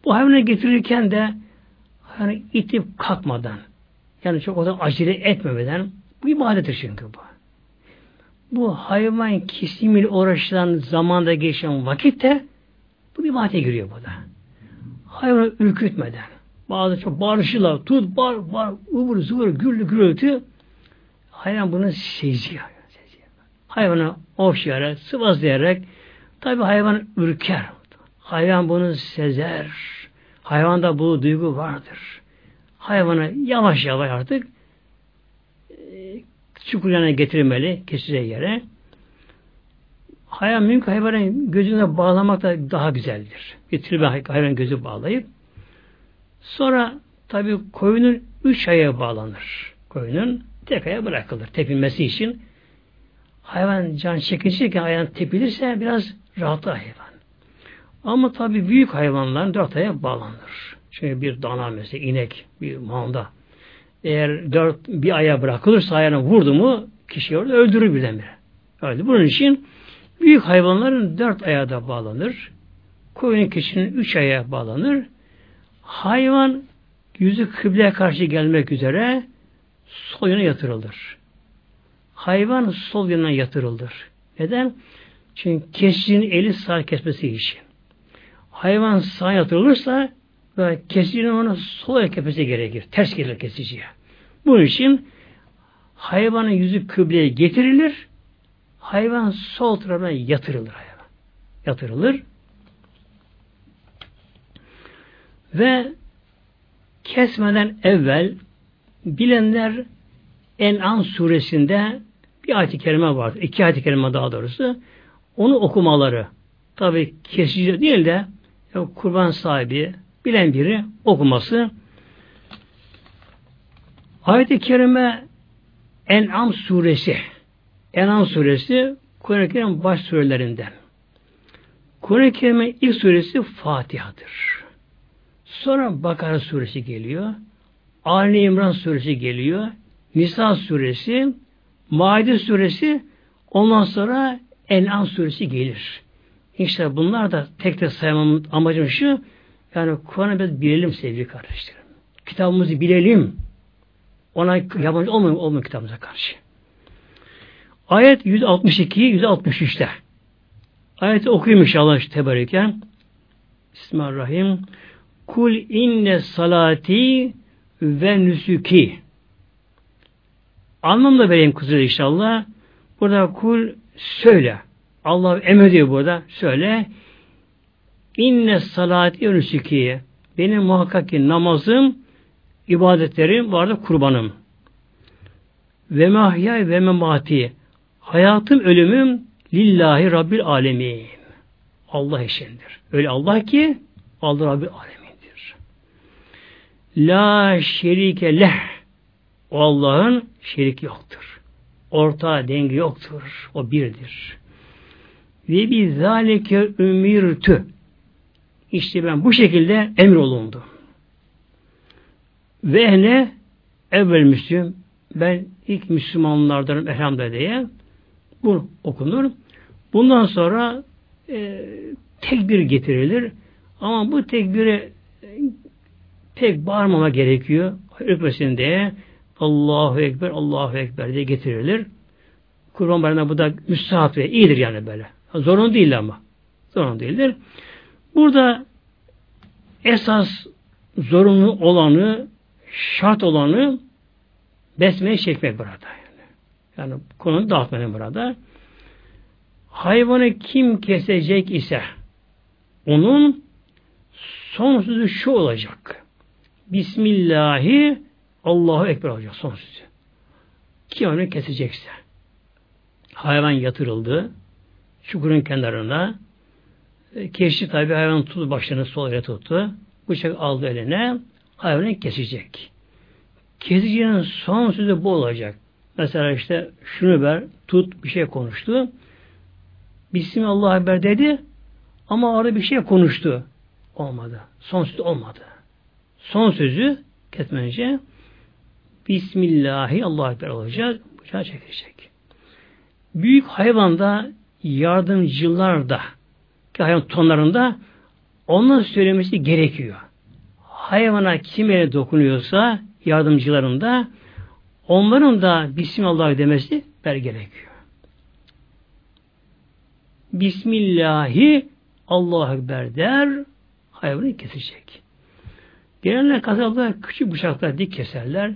Bu hayvanı getirirken de hani itip kalkmadan yani çok o acele etmemeden bu ibadettir çünkü bu. Bu hayvan kesimiyle uğraşılan zamanda geçen vakitte bu ibadete giriyor bu da. Hayvanı ürkütmeden bazı çok bağırışıyla tut, bar, bar, ıvır, zıvır, gürlü, gürültü hayvan bunu seziyor. Hayvanı okşayarak, sıvazlayarak tabi hayvan ürker. Hayvan bunu sezer. Hayvanda bu duygu vardır. Hayvanı yavaş yavaş artık çukurlarına getirmeli, keseceği yere. Hayvan mümkün hayvanın gözüne bağlamak da daha güzeldir. Getirip hayvan gözü bağlayıp sonra tabi koyunun üç ayağı bağlanır. Koyunun tek ayağı bırakılır tepinmesi için. Hayvan can çekilirken ayağın tepilirse biraz rahatlar hayvan. Ama tabi büyük hayvanların dört ayağı bağlanır. Çünkü bir dana mesela inek, bir manda eğer dört bir aya bırakılırsa ayağına vurdu mu kişi orada öldürür birdenbire. Öyle. Bunun için büyük hayvanların dört ayağı da bağlanır. Koyun kişinin üç ayağı bağlanır. Hayvan yüzü kıbleye karşı gelmek üzere sol yana yatırılır. Hayvan sol yana yatırılır. Neden? Çünkü kesicinin eli sağ kesmesi için. Hayvan sağ yatırılırsa ve kesicinin ona sol el kepesi gerekir. Ters gelir kesiciye. Bunun için hayvanın yüzü kıbleye getirilir. Hayvan sol tarafına yatırılır hayvan. Yatırılır. Ve kesmeden evvel bilenler En'am suresinde bir ayet-i kerime vardır. İki ayet-i kerime daha doğrusu. Onu okumaları. Tabi kesici değil de kurban sahibi, bilen biri okuması. Ayet-i kerime En'am suresi. En'am suresi Kur'an-ı Kerim baş surelerinden. Kur'an-ı Kerim'in ilk suresi Fatiha'dır. Sonra Bakara suresi geliyor. Ali İmran suresi geliyor. Nisa suresi, Maide suresi, ondan sonra En'am suresi gelir. İşte bunlar da tek tek saymamın amacım şu, yani Kur'an'ı biraz bilelim sevgili kardeşlerim. Kitabımızı bilelim. Ona yabancı olmayalım, olmayalım kitabımıza karşı. Ayet 162, 163'te. Ayeti okuyayım inşallah işte tebareken. Bismillahirrahmanirrahim. Kul inne salati ve nüsuki. Anlam da vereyim kızı inşallah. Burada kul söyle. Allah emrediyor burada. Söyle. İnne salati nüsuki. Benim muhakkak ki namazım, ibadetlerim, vardı kurbanım. Ve mahyay ve memati. Hayatım, ölümüm lillahi rabbil alemin. Allah işindir. Öyle Allah ki Allah rabbil alemindir. La şerike leh. O Allah'ın şeriki yoktur. Ortağı dengi yoktur. O birdir. Ve bir zalike ümirtü. İşte ben bu şekilde emir olundu. Ve ne evvel Müslüm ben ilk Müslümanlardan elhamdülillah diye bu okunur. Bundan sonra e, tekbir getirilir. Ama bu tekbire e, pek bağırmama gerekiyor. Öpmesinde Allahu Ekber, Allahu Ekber diye getirilir. Kurban bayramında bu da müstahap ve iyidir yani böyle. Zorun değil ama. Zorun değildir. Burada esas zorunlu olanı, şart olanı besmeye çekmek burada. Yani, yani konuyu dağıtmanın burada. Hayvanı kim kesecek ise onun son sözü şu olacak. Bismillahi Allahu Ekber olacak son sözü. Kim onu kesecekse. Hayvan yatırıldı. Çukurun kenarına. Keşi tabi hayvan tuttu başını sol yere tuttu. Bıçak aldı eline. Hayvanı kesecek. Kesicinin son sözü bu olacak. Mesela işte şunu ver, tut bir şey konuştu. Bismillah haber dedi ama orada bir şey konuştu. Olmadı. Son sözü olmadı. Son sözü kesmeyince Bismillahi Allah Ekber olacak. Bıçağı çekilecek. Büyük hayvanda yardımcılar da hayvan tonlarında onun söylemesi gerekiyor. Hayvana kim ele dokunuyorsa yardımcılarında onların da Bismillah demesi ber gerekiyor. Bismillahi Allah Ekber der hayvanı kesecek. Genelde kasaplar küçük bıçaklar dik keserler.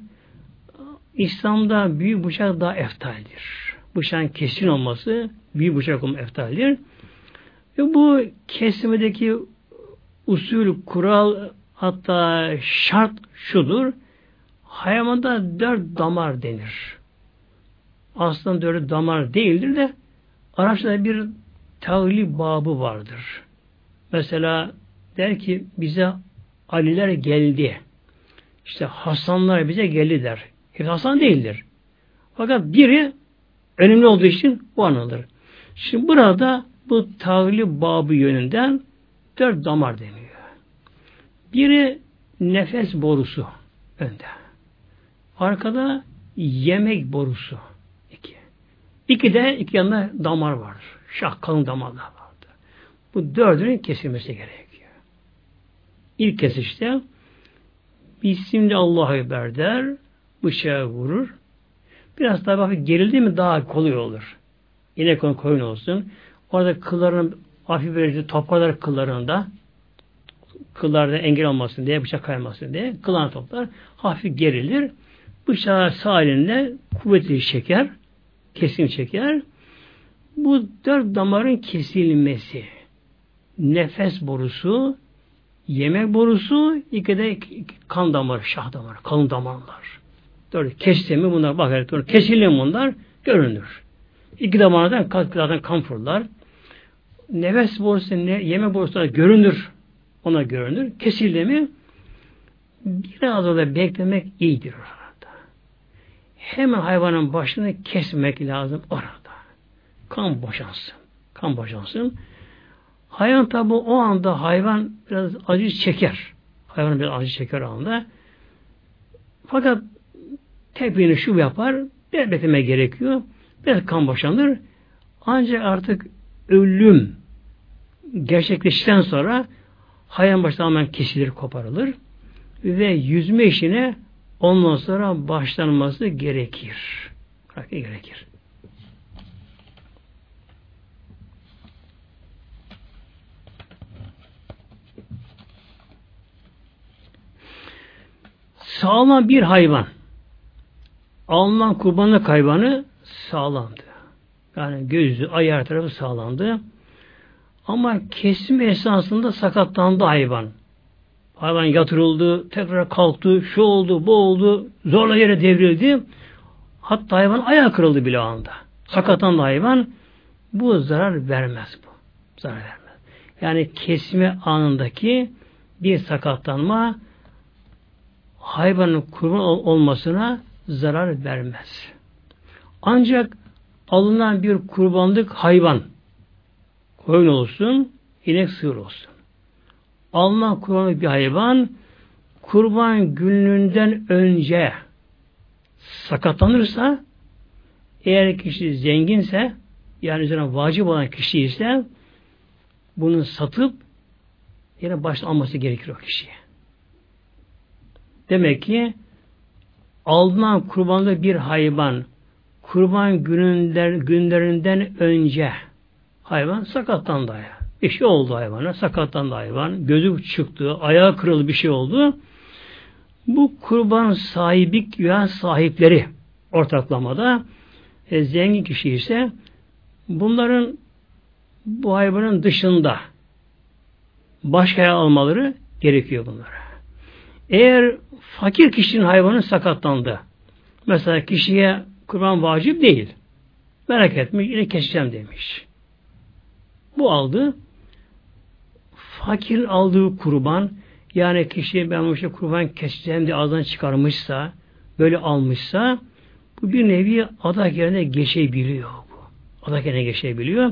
İslam'da büyük bıçak daha eftaldir. Bıçağın kesin olması büyük bıçak olması eftaldir. Ve bu kesimdeki usul, kural hatta şart şudur. Hayvanda dört damar denir. Aslında dört damar değildir de Arapçada bir tavli babı vardır. Mesela der ki bize Aliler geldi. İşte Hasanlar bize geldi der. Hepsi Hasan değildir. Fakat biri önemli olduğu için bu anılır. Şimdi burada bu tavli babı yönünden dört damar deniyor. Biri nefes borusu önde. Arkada yemek borusu. İki. İki de iki yanında damar vardır. Şah kalın damarlar vardır. Bu dördünün kesilmesi gerekiyor. İlk kesişte Bismillah Allah'a Ekber der, bıçağı vurur. Biraz daha hafif gerildi mi daha kolay olur. Yine koyun olsun. Orada kılların hafif verici toplarlar kıllarında kıllarda engel olmasın diye, bıçak kaymasın diye kılağını toplar. Hafif gerilir. Bıçağı sağ elinde kuvvetli çeker. Kesin çeker. Bu dört damarın kesilmesi. Nefes borusu, yemek borusu, iki de kan damarı, şah damarı, kalın damarlar. Dört kesti mi bunlar bakar, kesildi bunlar görünür. İki damardan kalklardan kan fırlar. Nefes borusu, ne, yemek borusu görünür. Ona görünür. Kesildi mi biraz orada beklemek iyidir orada. Hemen hayvanın başını kesmek lazım orada. Kan boşansın. Kan boşansın. Hayvan tabi o anda hayvan biraz acı çeker. Hayvan biraz acı çeker o anda. Fakat tepini şu yapar. Biraz bekleme gerekiyor. Biraz kan boşanır. Ancak artık ölüm gerçekleştikten sonra hayvan başı tamamen kesilir, koparılır. Ve yüzme işine ondan sonra başlanması gerekir. Gerekir. Sağlam bir hayvan. Alınan kurbanlık hayvanı sağlamdı. Yani gözü, ayağı tarafı sağlamdı. Ama kesim esasında sakatlandı hayvan. Hayvan yatırıldı, tekrar kalktı, şu oldu, bu oldu, zorla yere devrildi. Hatta hayvan ayağı kırıldı bile anda. Sakatlandı hayvan. Bu zarar vermez bu. Zarar vermez. Yani kesme anındaki bir sakatlanma hayvanın kurban olmasına zarar vermez. Ancak alınan bir kurbanlık hayvan koyun olsun, inek sığır olsun. Alınan kurbanlık bir hayvan kurban gününden önce sakatlanırsa eğer kişi zenginse yani üzerine vacip olan kişi ise bunu satıp yine başta alması gerekir o kişiye. Demek ki alınan kurbanda bir hayvan kurban gününden, günlerinden önce hayvan sakatlandı ayağı. Bir şey oldu hayvana, sakatlandı hayvan, gözü çıktı, ayağı kırıldı bir şey oldu. Bu kurban sahibik veya sahipleri ortaklamada e, zengin kişi ise bunların bu hayvanın dışında başka almaları gerekiyor bunlara. Eğer fakir kişinin hayvanı sakatlandı. Mesela kişiye kurban vacip değil. Merak etmiş, yine keseceğim demiş. Bu aldı. Fakirin aldığı kurban, yani kişi ben bu işte kurban keseceğim diye ağzından çıkarmışsa, böyle almışsa, bu bir nevi adak yerine geçebiliyor. Bu. Adak yerine geçebiliyor.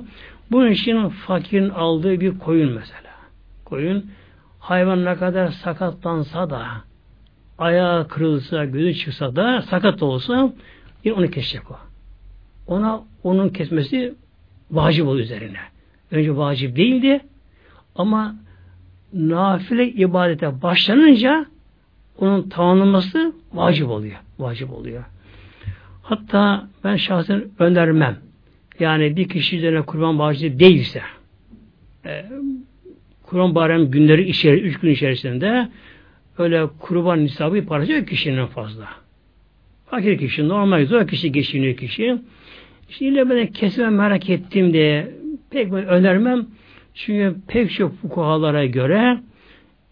Bunun için fakirin aldığı bir koyun mesela. Koyun, hayvan ne kadar sakatlansa da, ayağı kırılsa, gözü çıksa da, sakat olsa, yine onu kesecek o. Ona onun kesmesi vacip oluyor üzerine. Önce vacip değildi ama nafile ibadete başlanınca onun tamamlanması vacip oluyor. Vacip oluyor. Hatta ben şahsen önermem. Yani bir kişi üzerine kurban vacip değilse e, kurban bayram günleri içeri, üç gün içerisinde öyle kurban nisabı parça kişinin fazla. Fakir kişi, normal zor kişi geçiniyor kişi. Şimdi ben kesme merak ettim diye pek ben önermem. Çünkü pek çok fukuhalara göre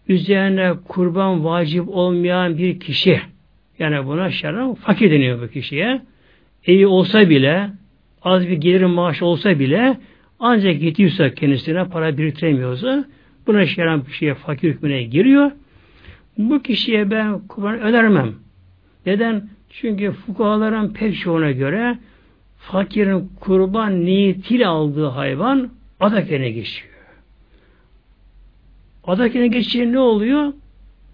üzerine kurban vacip olmayan bir kişi yani buna şerren fakir deniyor bu kişiye. İyi olsa bile az bir gelir maaş olsa bile ancak yetiyorsa kendisine para biriktiremiyorsa buna şerren kişiye fakir hükmüne giriyor. Bu kişiye ben kurban önermem. Neden? Çünkü fukahaların pek çoğuna göre fakirin kurban niyetiyle aldığı hayvan adak yerine geçiyor. Adak yerine geçince ne oluyor?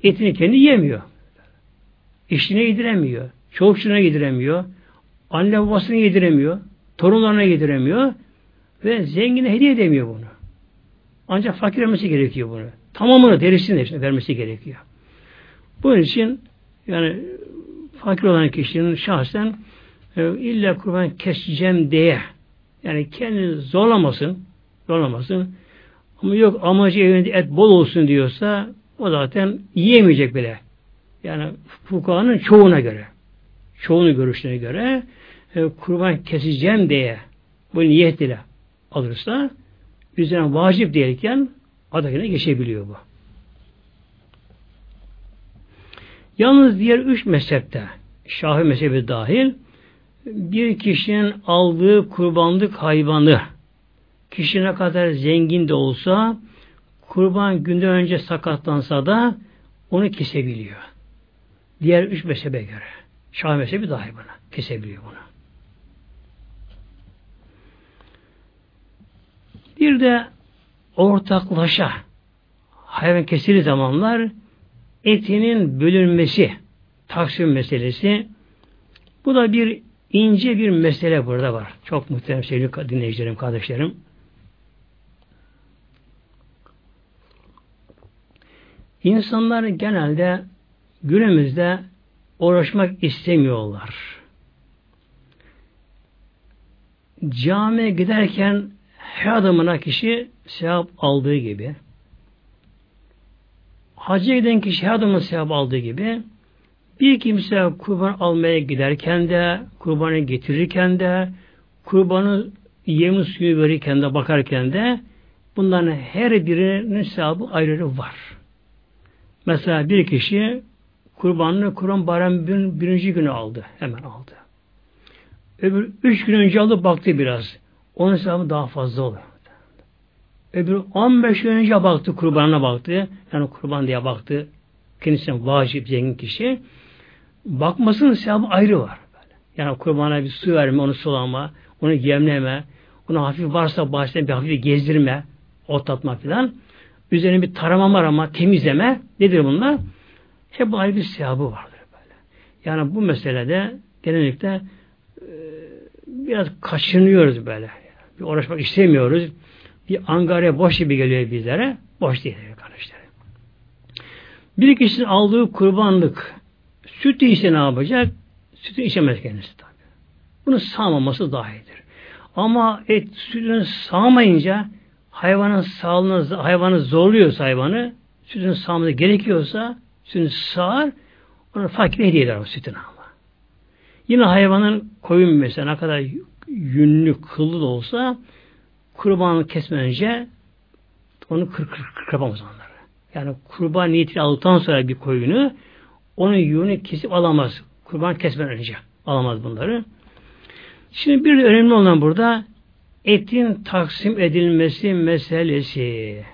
Etini kendi yemiyor. İşine yediremiyor. Çolukçuna yediremiyor. Anne babasına yediremiyor. Torunlarına yediremiyor. Ve zengine hediye edemiyor bunu. Ancak fakir vermesi gerekiyor bunu. Tamamını derisini vermesi gerekiyor. Bunun için yani fakir olan kişinin şahsen illa kurban keseceğim diye yani kendini zorlamasın zorlamasın Ama yok amacı evinde et bol olsun diyorsa o zaten yiyemeyecek bile. Yani fukahanın çoğuna göre. Çoğunu görüşlerine göre e, kurban keseceğim diye bu niyet ile alırsa üzerine vacip değilken adayına geçebiliyor bu. Yalnız diğer üç mezhepte Şafi mezhebi dahil bir kişinin aldığı kurbanlık hayvanı kişi ne kadar zengin de olsa kurban günden önce sakatlansa da onu kesebiliyor. Diğer üç mezhebe göre. Şah mezhebi dahi buna. Kesebiliyor bunu. Bir de ortaklaşa hayvan kesildiği zamanlar etinin bölünmesi taksim meselesi bu da bir ince bir mesele burada var. Çok muhterem sevgili dinleyicilerim, kardeşlerim. İnsanlar genelde günümüzde uğraşmak istemiyorlar. Camiye giderken her adımına kişi sevap aldığı gibi hacca giden kişi her adımına sevap aldığı gibi bir kimse kurban almaya giderken de kurbanı getirirken de kurbanı yemin suyu verirken de bakarken de bunların her birinin sevabı ayrı var. Mesela bir kişi kurbanını Kur'an bayram bir, birinci günü aldı. Hemen aldı. Öbür üç gün önce alıp baktı biraz. Onun sevabı daha fazla oluyor. Öbür 15 gün önce baktı, kurbanına baktı. Yani kurban diye baktı. Kendisine vacip zengin kişi. Bakmasının sevabı ayrı var. Böyle. Yani kurbana bir su verme, onu sulama, onu yemleme, onu hafif varsa bahçeden bir hafif gezdirme, otlatma filan. Üzerine bir tarama marama, temizleme. Nedir bunlar? Hep ayrı bir sevabı vardır böyle. Yani bu meselede genellikle e, biraz kaçınıyoruz böyle. Bir uğraşmak istemiyoruz. Bir angarya boş gibi geliyor bizlere. Boş değil kardeşlerim. Bir kişinin aldığı kurbanlık süt ise ne yapacak? Sütü içemez kendisi tabi. Bunu sağmaması daha iyidir. Ama et sütünü sağmayınca hayvanın sağlığını, hayvanı zorluyorsa hayvanı, sütünü sağması gerekiyorsa sütünü sağar, onu fakir hediye eder o sütünü ama. Yine hayvanın koyun mesela ne kadar yünlü, kıllı da olsa kurbanı kesmeden önce onu kır kır kır yapamaz onları. Yani kurban niyetini aldıktan sonra bir koyunu onun yününü kesip alamaz. Kurban kesmeden önce alamaz bunları. Şimdi bir de önemli olan burada etin taksim edilmesi meselesi.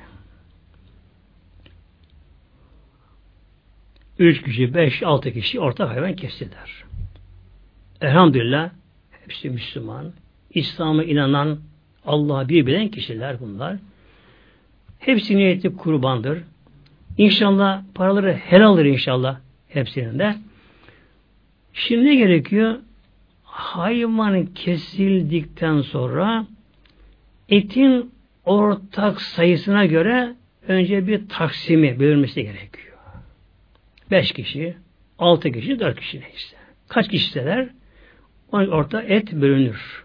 Üç kişi, beş, altı kişi ortak hayvan kestiler. Elhamdülillah hepsi Müslüman. İslam'a inanan, Allah'a bir bilen kişiler bunlar. Hepsi niyeti kurbandır. İnşallah paraları helaldir inşallah hepsinin de. Şimdi ne gerekiyor? Hayvan kesildikten sonra etin ortak sayısına göre önce bir taksimi bölünmesi gerekiyor. Beş kişi, altı kişi, dört kişi neyse. Kaç kişiseler orta et bölünür.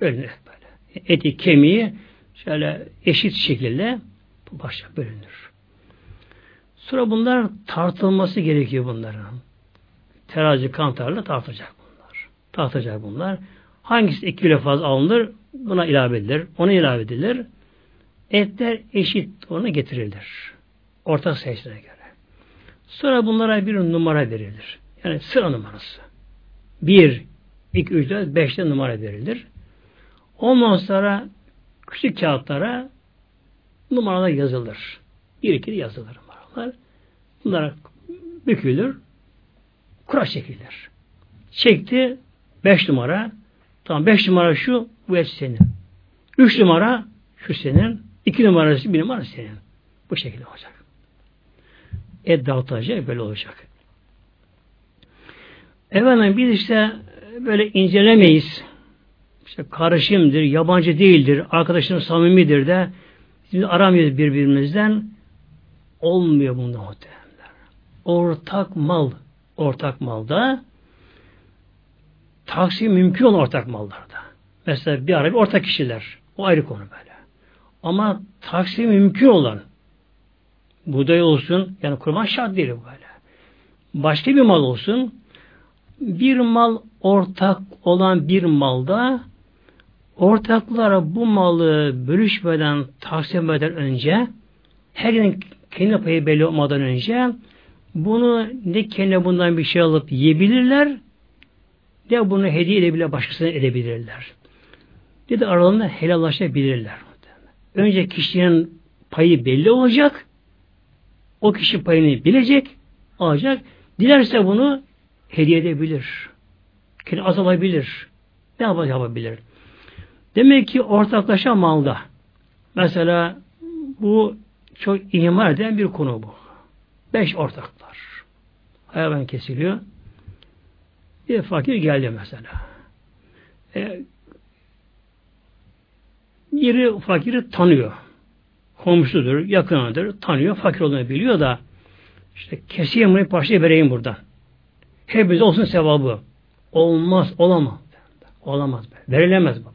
Bölünür böyle. Eti, kemiği şöyle eşit şekilde başa bölünür. Sonra bunlar tartılması gerekiyor bunların. Terazi kantarla tartacak bunlar. Tartacak bunlar. Hangisi iki kilo fazla alınır? Buna ilave edilir. Ona ilave edilir. Etler eşit ona getirilir. Ortak sayısına göre. Sonra bunlara bir numara verilir. Yani sıra numarası. Bir, iki, üç, dört, beşte numara verilir. Ondan sonra küçük kağıtlara numaralar yazılır. Bir, iki yazılır numaralar. Bunlara bükülür. Kura çekilir. Çekti beş numara. Tamam beş numara şu, bu et senin. Üç numara şu senin. iki numarası bir numara senin. Bu şekilde olacak. Et dağıtılacak, böyle olacak. Efendim biz işte böyle incelemeyiz. İşte karışımdır, yabancı değildir, arkadaşım samimidir de biz aramıyoruz birbirimizden. Olmuyor bunda muhteremler. Ortak mal, ortak malda taksim mümkün olan ortak mallarda. Mesela bir ara bir ortak kişiler. O ayrı konu böyle. Ama taksim mümkün olan buğday olsun yani kurban şart değil böyle. Başka bir mal olsun bir mal ortak olan bir malda ortaklara bu malı bölüşmeden, taksim eden önce her kendi payı belli olmadan önce bunu ne kendi bundan bir şey alıp yiyebilirler ne bunu hediye edebilir, başkasına edebilirler. Ne de aralarında helallaşabilirler. Önce kişinin payı belli olacak. O kişi payını bilecek, alacak. Dilerse bunu hediye edebilir. Kendi azalabilir. Ne yapabilir? Demek ki ortaklaşa malda. Mesela bu çok ihmal eden bir konu bu. Beş ortaklar. Hayvan kesiliyor. Bir fakir geldi mesela. E, biri fakiri tanıyor. Komşudur, yakınıdır, tanıyor, fakir olduğunu biliyor da işte keseyim bunu parçayı vereyim buradan. Hepimiz olsun sevabı. Olmaz, olamaz. Olamaz. Verilemez bu.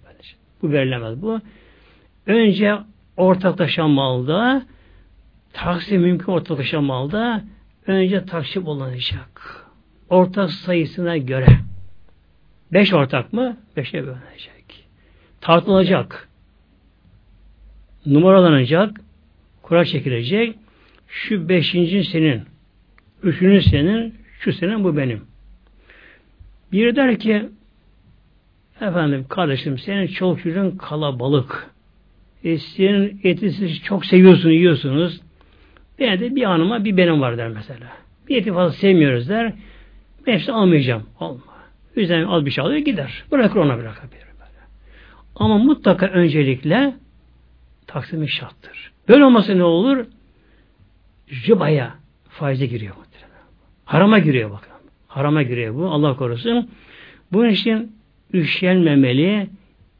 Bu verilemez bu. Önce ortaklaşan malda taksim mümkün ortaklaşan malda önce taksim olunacak. Ortak sayısına göre. Beş ortak mı? Beşe bölünecek. Tartılacak. Numaralanacak. Kura çekilecek. Şu beşinci senin. Üçüncü senin. Şu senin bu benim. Biri der ki efendim kardeşim senin çok çocuğun kalabalık. E, senin eti siz çok seviyorsun, yiyorsunuz. Ben de bir hanıma bir benim var der mesela. Bir eti fazla sevmiyoruz der. Ben almayacağım. Olma. Yüzden az bir şey alıyor gider. Bırakır ona bırakabilir. Böyle. Ama mutlaka öncelikle taksimi şarttır. Böyle olmasa ne olur? Ribaya faize giriyor. Harama giriyor bakın. Harama giriyor bu. Allah korusun. Bunun için üşenmemeli,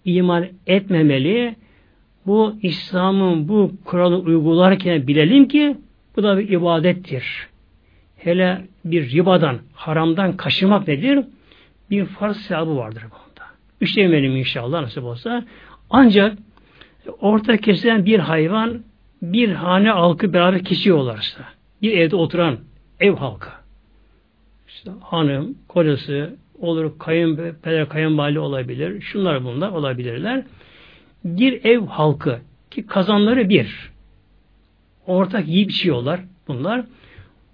iman etmemeli. Bu İslam'ın bu kuralı uygularken bilelim ki bu da bir ibadettir. Hele bir ribadan, haramdan kaçırmak nedir? Bir farz sevabı vardır bunda. Üşenmeyelim inşallah nasip olsa. Ancak orta kesilen bir hayvan bir hane halkı beraber kesiyorlarsa bir evde oturan ev halkı işte hanım, kocası, olur kayınpeder, kayınvalide olabilir. Şunlar bunlar olabilirler. Bir ev halkı ki kazanları bir. Ortak yiyip içiyorlar bunlar.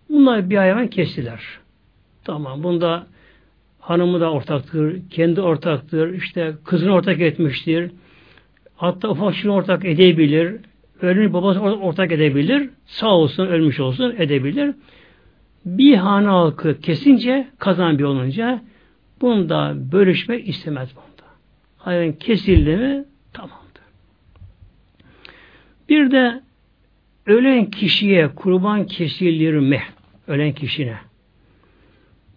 Bunlar bir hayvan kestiler. Tamam bunda hanımı da ortaktır, kendi ortaktır, işte kızını ortak etmiştir. Hatta ufak ortak edebilir. Ölmüş babası ortak edebilir. Sağ olsun, ölmüş olsun edebilir bir hane halkı kesince kazan bir olunca bunda bölüşmek istemez bunda. Hayvan kesildi mi tamamdır. Bir de ölen kişiye kurban kesilir mi? Ölen kişine.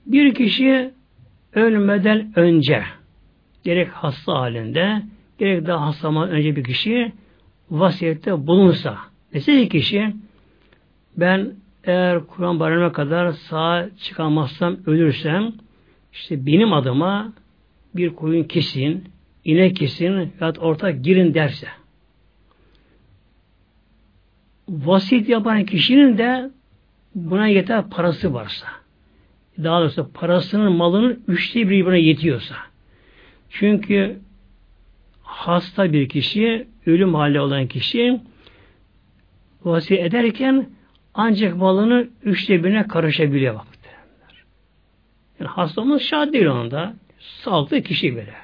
Bir kişi ölmeden önce gerek hasta halinde gerek daha hastamadan önce bir kişi vasiyette bulunsa deseydi kişi ben eğer Kur'an bayramına kadar sağ çıkamazsam, ölürsem işte benim adıma bir koyun kesin, inek kesin ya ortak girin derse vasiyet yapan kişinin de buna yeter parası varsa daha doğrusu parasının malının üçte biri buna yetiyorsa çünkü hasta bir kişi ölüm hali olan kişi vasiyet ederken ancak malını üçte birine karışabiliyor bak. Yani hastamız şart değil onda. Sağlıklı kişi bile.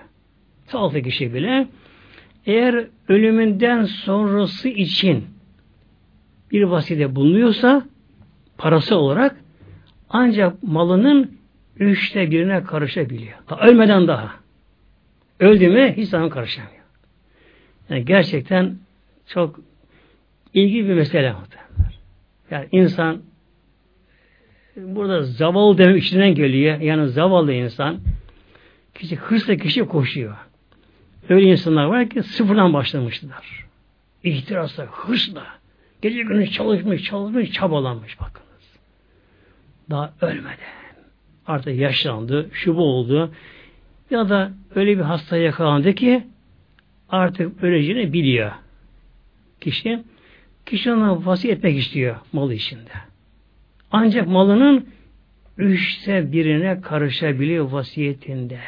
Sağlıklı kişi bile eğer ölümünden sonrası için bir vaside bulunuyorsa parası olarak ancak malının üçte birine karışabiliyor. Daha ölmeden daha. Öldü mü hiç zaman karışamıyor. Yani gerçekten çok ilgili bir mesele muhtemelen. Yani insan burada zavallı demek içinden geliyor. Yani zavallı insan kişi hırsla kişi koşuyor. Öyle insanlar var ki sıfırdan başlamışlar. İhtirasla, hırsla. Gece günü çalışmış, çalışmış, çabalamış bakınız. Daha ölmeden. Artık yaşlandı, şu bu oldu. Ya da öyle bir hasta yakalandı ki artık öleceğini biliyor. kişi. Kişi ona vasiyet etmek istiyor malı içinde. Ancak malının üçte birine karışabiliyor vasiyetinde.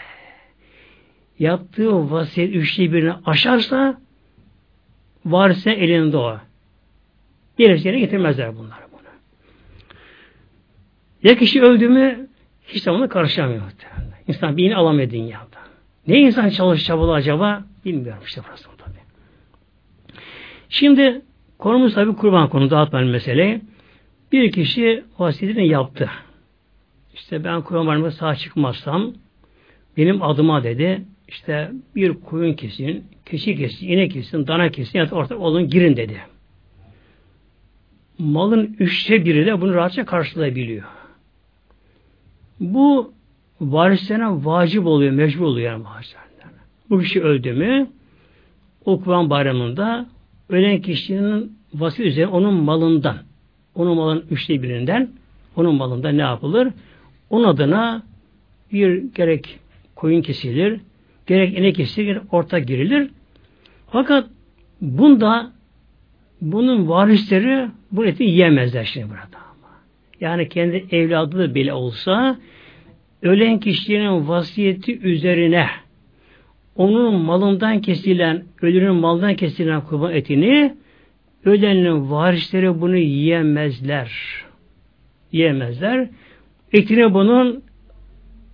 Yaptığı vasiyet üçte birine aşarsa varsa elinde o. Gerisini getirmezler bunlar bunu. Ya kişi öldü mü hiç zamanla karışamıyor. İnsan birini alamıyor dünyada. Ne insan çalış çabalı acaba? Bilmiyorum işte burası tabii. Şimdi konumuz tabi kurban konu dağıtmanın mesele. Bir kişi vasiyetini yaptı. İşte ben kurban bayramına sağ çıkmazsam benim adıma dedi işte bir koyun kesin, keçi kesin, inek kesin, dana kesin ya ortak olun girin dedi. Malın üçte biri de bunu rahatça karşılayabiliyor. Bu varislerine vacip oluyor, mecbur oluyor yani varislerine. Bu kişi öldü mü o Kurban Bayramı'nda ölen kişinin vasiyet üzerine onun malından, onun malının üçte birinden onun malında ne yapılır? Onun adına bir gerek koyun kesilir, gerek inek kesilir, orta girilir. Fakat bunda bunun varisleri bu eti yiyemezler şimdi burada. Yani kendi evladı bile olsa ölen kişinin vasiyeti üzerine onun malından kesilen, ölünün malından kesilen kurban etini ölenin varisleri bunu yiyemezler. Yiyemezler. Etini bunun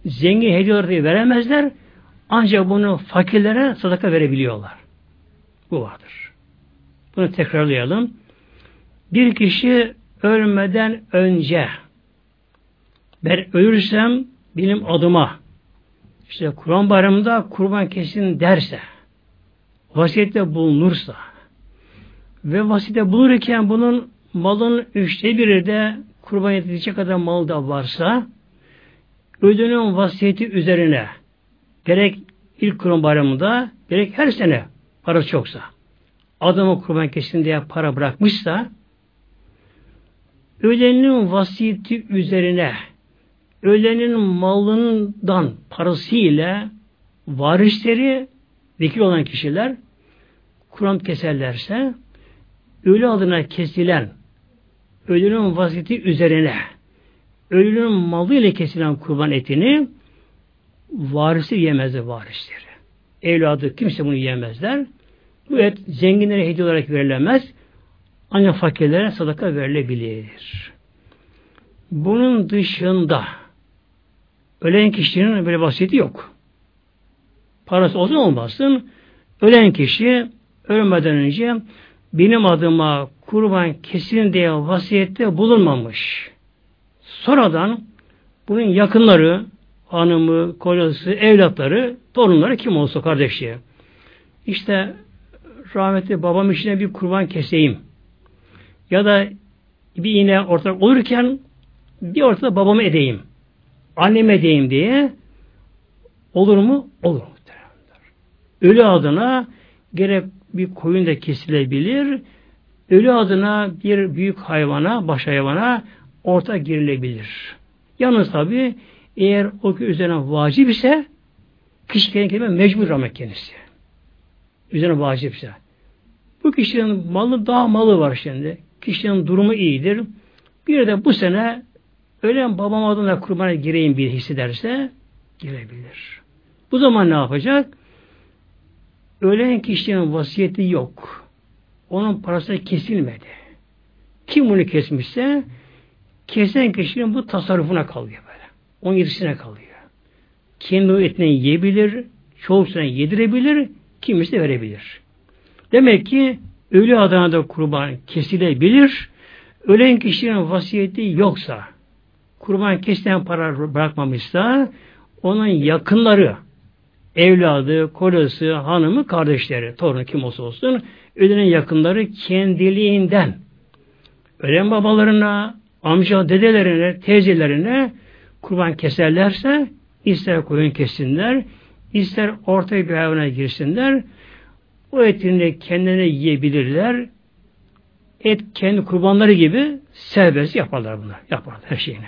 zengin hediyeleri veremezler. Ancak bunu fakirlere sadaka verebiliyorlar. Bu vardır. Bunu tekrarlayalım. Bir kişi ölmeden önce ben ölürsem benim adıma işte Kurban bayramında kurban kesin derse vasiyette bulunursa ve vasiyette bulunurken bunun malın üçte biri de kurban edilecek kadar mal da varsa ölünün vasiyeti üzerine gerek ilk kurban bayramında gerek her sene para çoksa adamı kurban kesin diye para bırakmışsa ölenin vasiyeti üzerine ölenin malından parasıyla varisleri vekil olan kişiler Kur'an keserlerse ölü adına kesilen ölünün vasiyeti üzerine ölünün malı ile kesilen kurban etini varisi yemezler varisleri. Evladı kimse bunu yemezler. Bu et zenginlere hediye olarak verilemez. Ancak fakirlere sadaka verilebilir. Bunun dışında ölen kişinin böyle vasiyeti yok. Parası olsun olmasın. Ölen kişi ölmeden önce benim adıma kurban kesin diye vasiyette bulunmamış. Sonradan bunun yakınları, hanımı, kocası, evlatları, torunları kim olsa kardeşi. İşte rahmetli babam içine bir kurban keseyim. Ya da bir iğne ortak olurken bir ortada babamı edeyim. Anneme edeyim diye olur mu? Olur. Ölü adına gerek bir koyun da kesilebilir, ölü adına bir büyük hayvana, baş hayvana orta girilebilir. Yalnız tabi eğer o ki üzerine vacip ise kişi kendine mecbur rahmet kendisi. Üzerine vacipse. Bu kişinin malı daha malı var şimdi. Kişinin durumu iyidir. Bir de bu sene ölen babam adına kurbana gireyim bir hissederse girebilir. Bu zaman ne yapacak? Ölen kişinin vasiyeti yok. Onun parası kesilmedi. Kim bunu kesmişse kesen kişinin bu tasarrufuna kalıyor böyle. Onun yetisine kalıyor. Kendi o etini yiyebilir, çoğusuna yedirebilir, kimisi de verebilir. Demek ki ölü adına da kurban kesilebilir. Ölen kişinin vasiyeti yoksa, kurban kesilen para bırakmamışsa, onun yakınları, evladı, kocası, hanımı, kardeşleri, torunu kim olsa olsun, ölenin yakınları kendiliğinden ölen babalarına, amca, dedelerine, teyzelerine kurban keserlerse ister koyun kessinler, ister ortaya bir hayvana girsinler, o etini kendine yiyebilirler. Et kendi kurbanları gibi serbest yaparlar bunlar. Yaparlar her şeyini.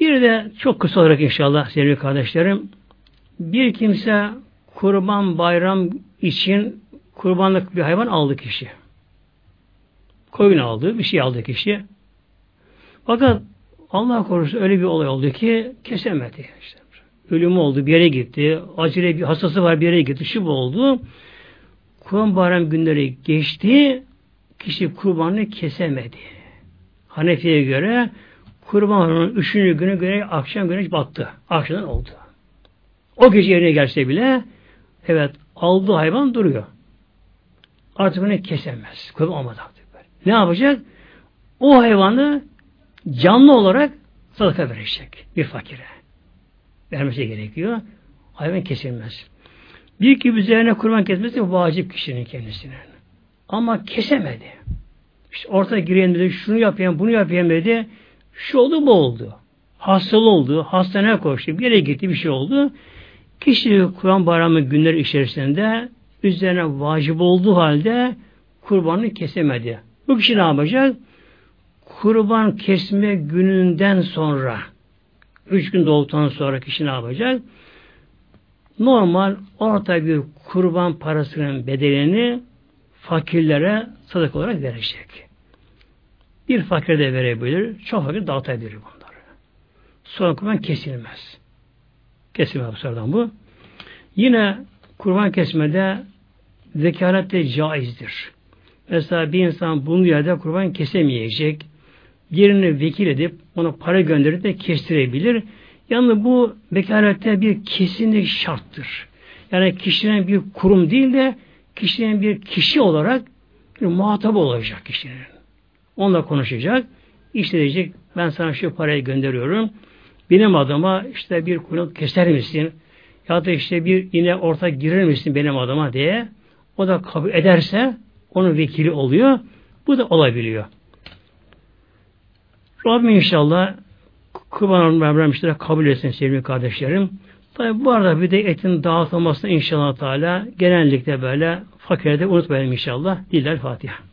Bir de çok kısa olarak inşallah sevgili kardeşlerim bir kimse kurban bayram için kurbanlık bir hayvan aldı kişi. Koyun aldı, bir şey aldı kişi. Fakat Allah korusun öyle bir olay oldu ki kesemedi. İşte. Ölümü oldu, bir yere gitti. Acile bir hastası var, bir yere gitti. Şu oldu. Kurban bayram günleri geçti. Kişi kurbanını kesemedi. Hanefi'ye göre kurbanın üçüncü günü göre akşam güneş battı. Akşamdan oldu. O gece yerine gelse bile evet aldığı hayvan duruyor. Artık onu kesemez. Kurban olmadı. Ne yapacak? O hayvanı canlı olarak sadaka verecek bir fakire. Vermesi gerekiyor. Hayvan kesilmez. Bir ki üzerine kurban kesmesi vacip kişinin kendisine. Ama kesemedi. İşte orta giren dedi, şunu yapayım, bunu yapayım dedi. Şu oldu, bu oldu. Hastalı oldu, hastaneye koştu, bir yere gitti, bir şey oldu. Kişi Kur'an bayramı günleri içerisinde üzerine vacip olduğu halde kurbanı kesemedi. Bu kişi ne yapacak? Kurban kesme gününden sonra üç gün doğduktan sonra kişi ne yapacak? Normal orta bir kurban parasının bedelini fakirlere sadık olarak verecek. Bir fakir de verebilir, çok fakir dağıtabilir bunları. Sonra kurban kesilmez. Kesilmez bu sıradan bu. Yine kurban kesmede vekalet de caizdir. Mesela bir insan bunu yerde kurban kesemeyecek. Birini vekil edip ona para gönderip de kestirebilir. Yani bu vekalette bir kesinlik şarttır. Yani kişinin bir kurum değil de kişinin bir kişi olarak bir muhatap olacak kişinin. Onunla konuşacak. İşte ben sana şu parayı gönderiyorum. Benim adıma işte bir kuyunu keser misin? Ya da işte bir yine orta girer misin benim adıma diye. O da kabul ederse onun vekili oluyor. Bu da olabiliyor. Rabbim inşallah kurban vermişlere kabul etsin sevgili kardeşlerim. Tabi bu arada bir de etin dağıtılmasına inşallah Teala genellikle böyle fakirde unutmayalım inşallah. Diller Fatiha.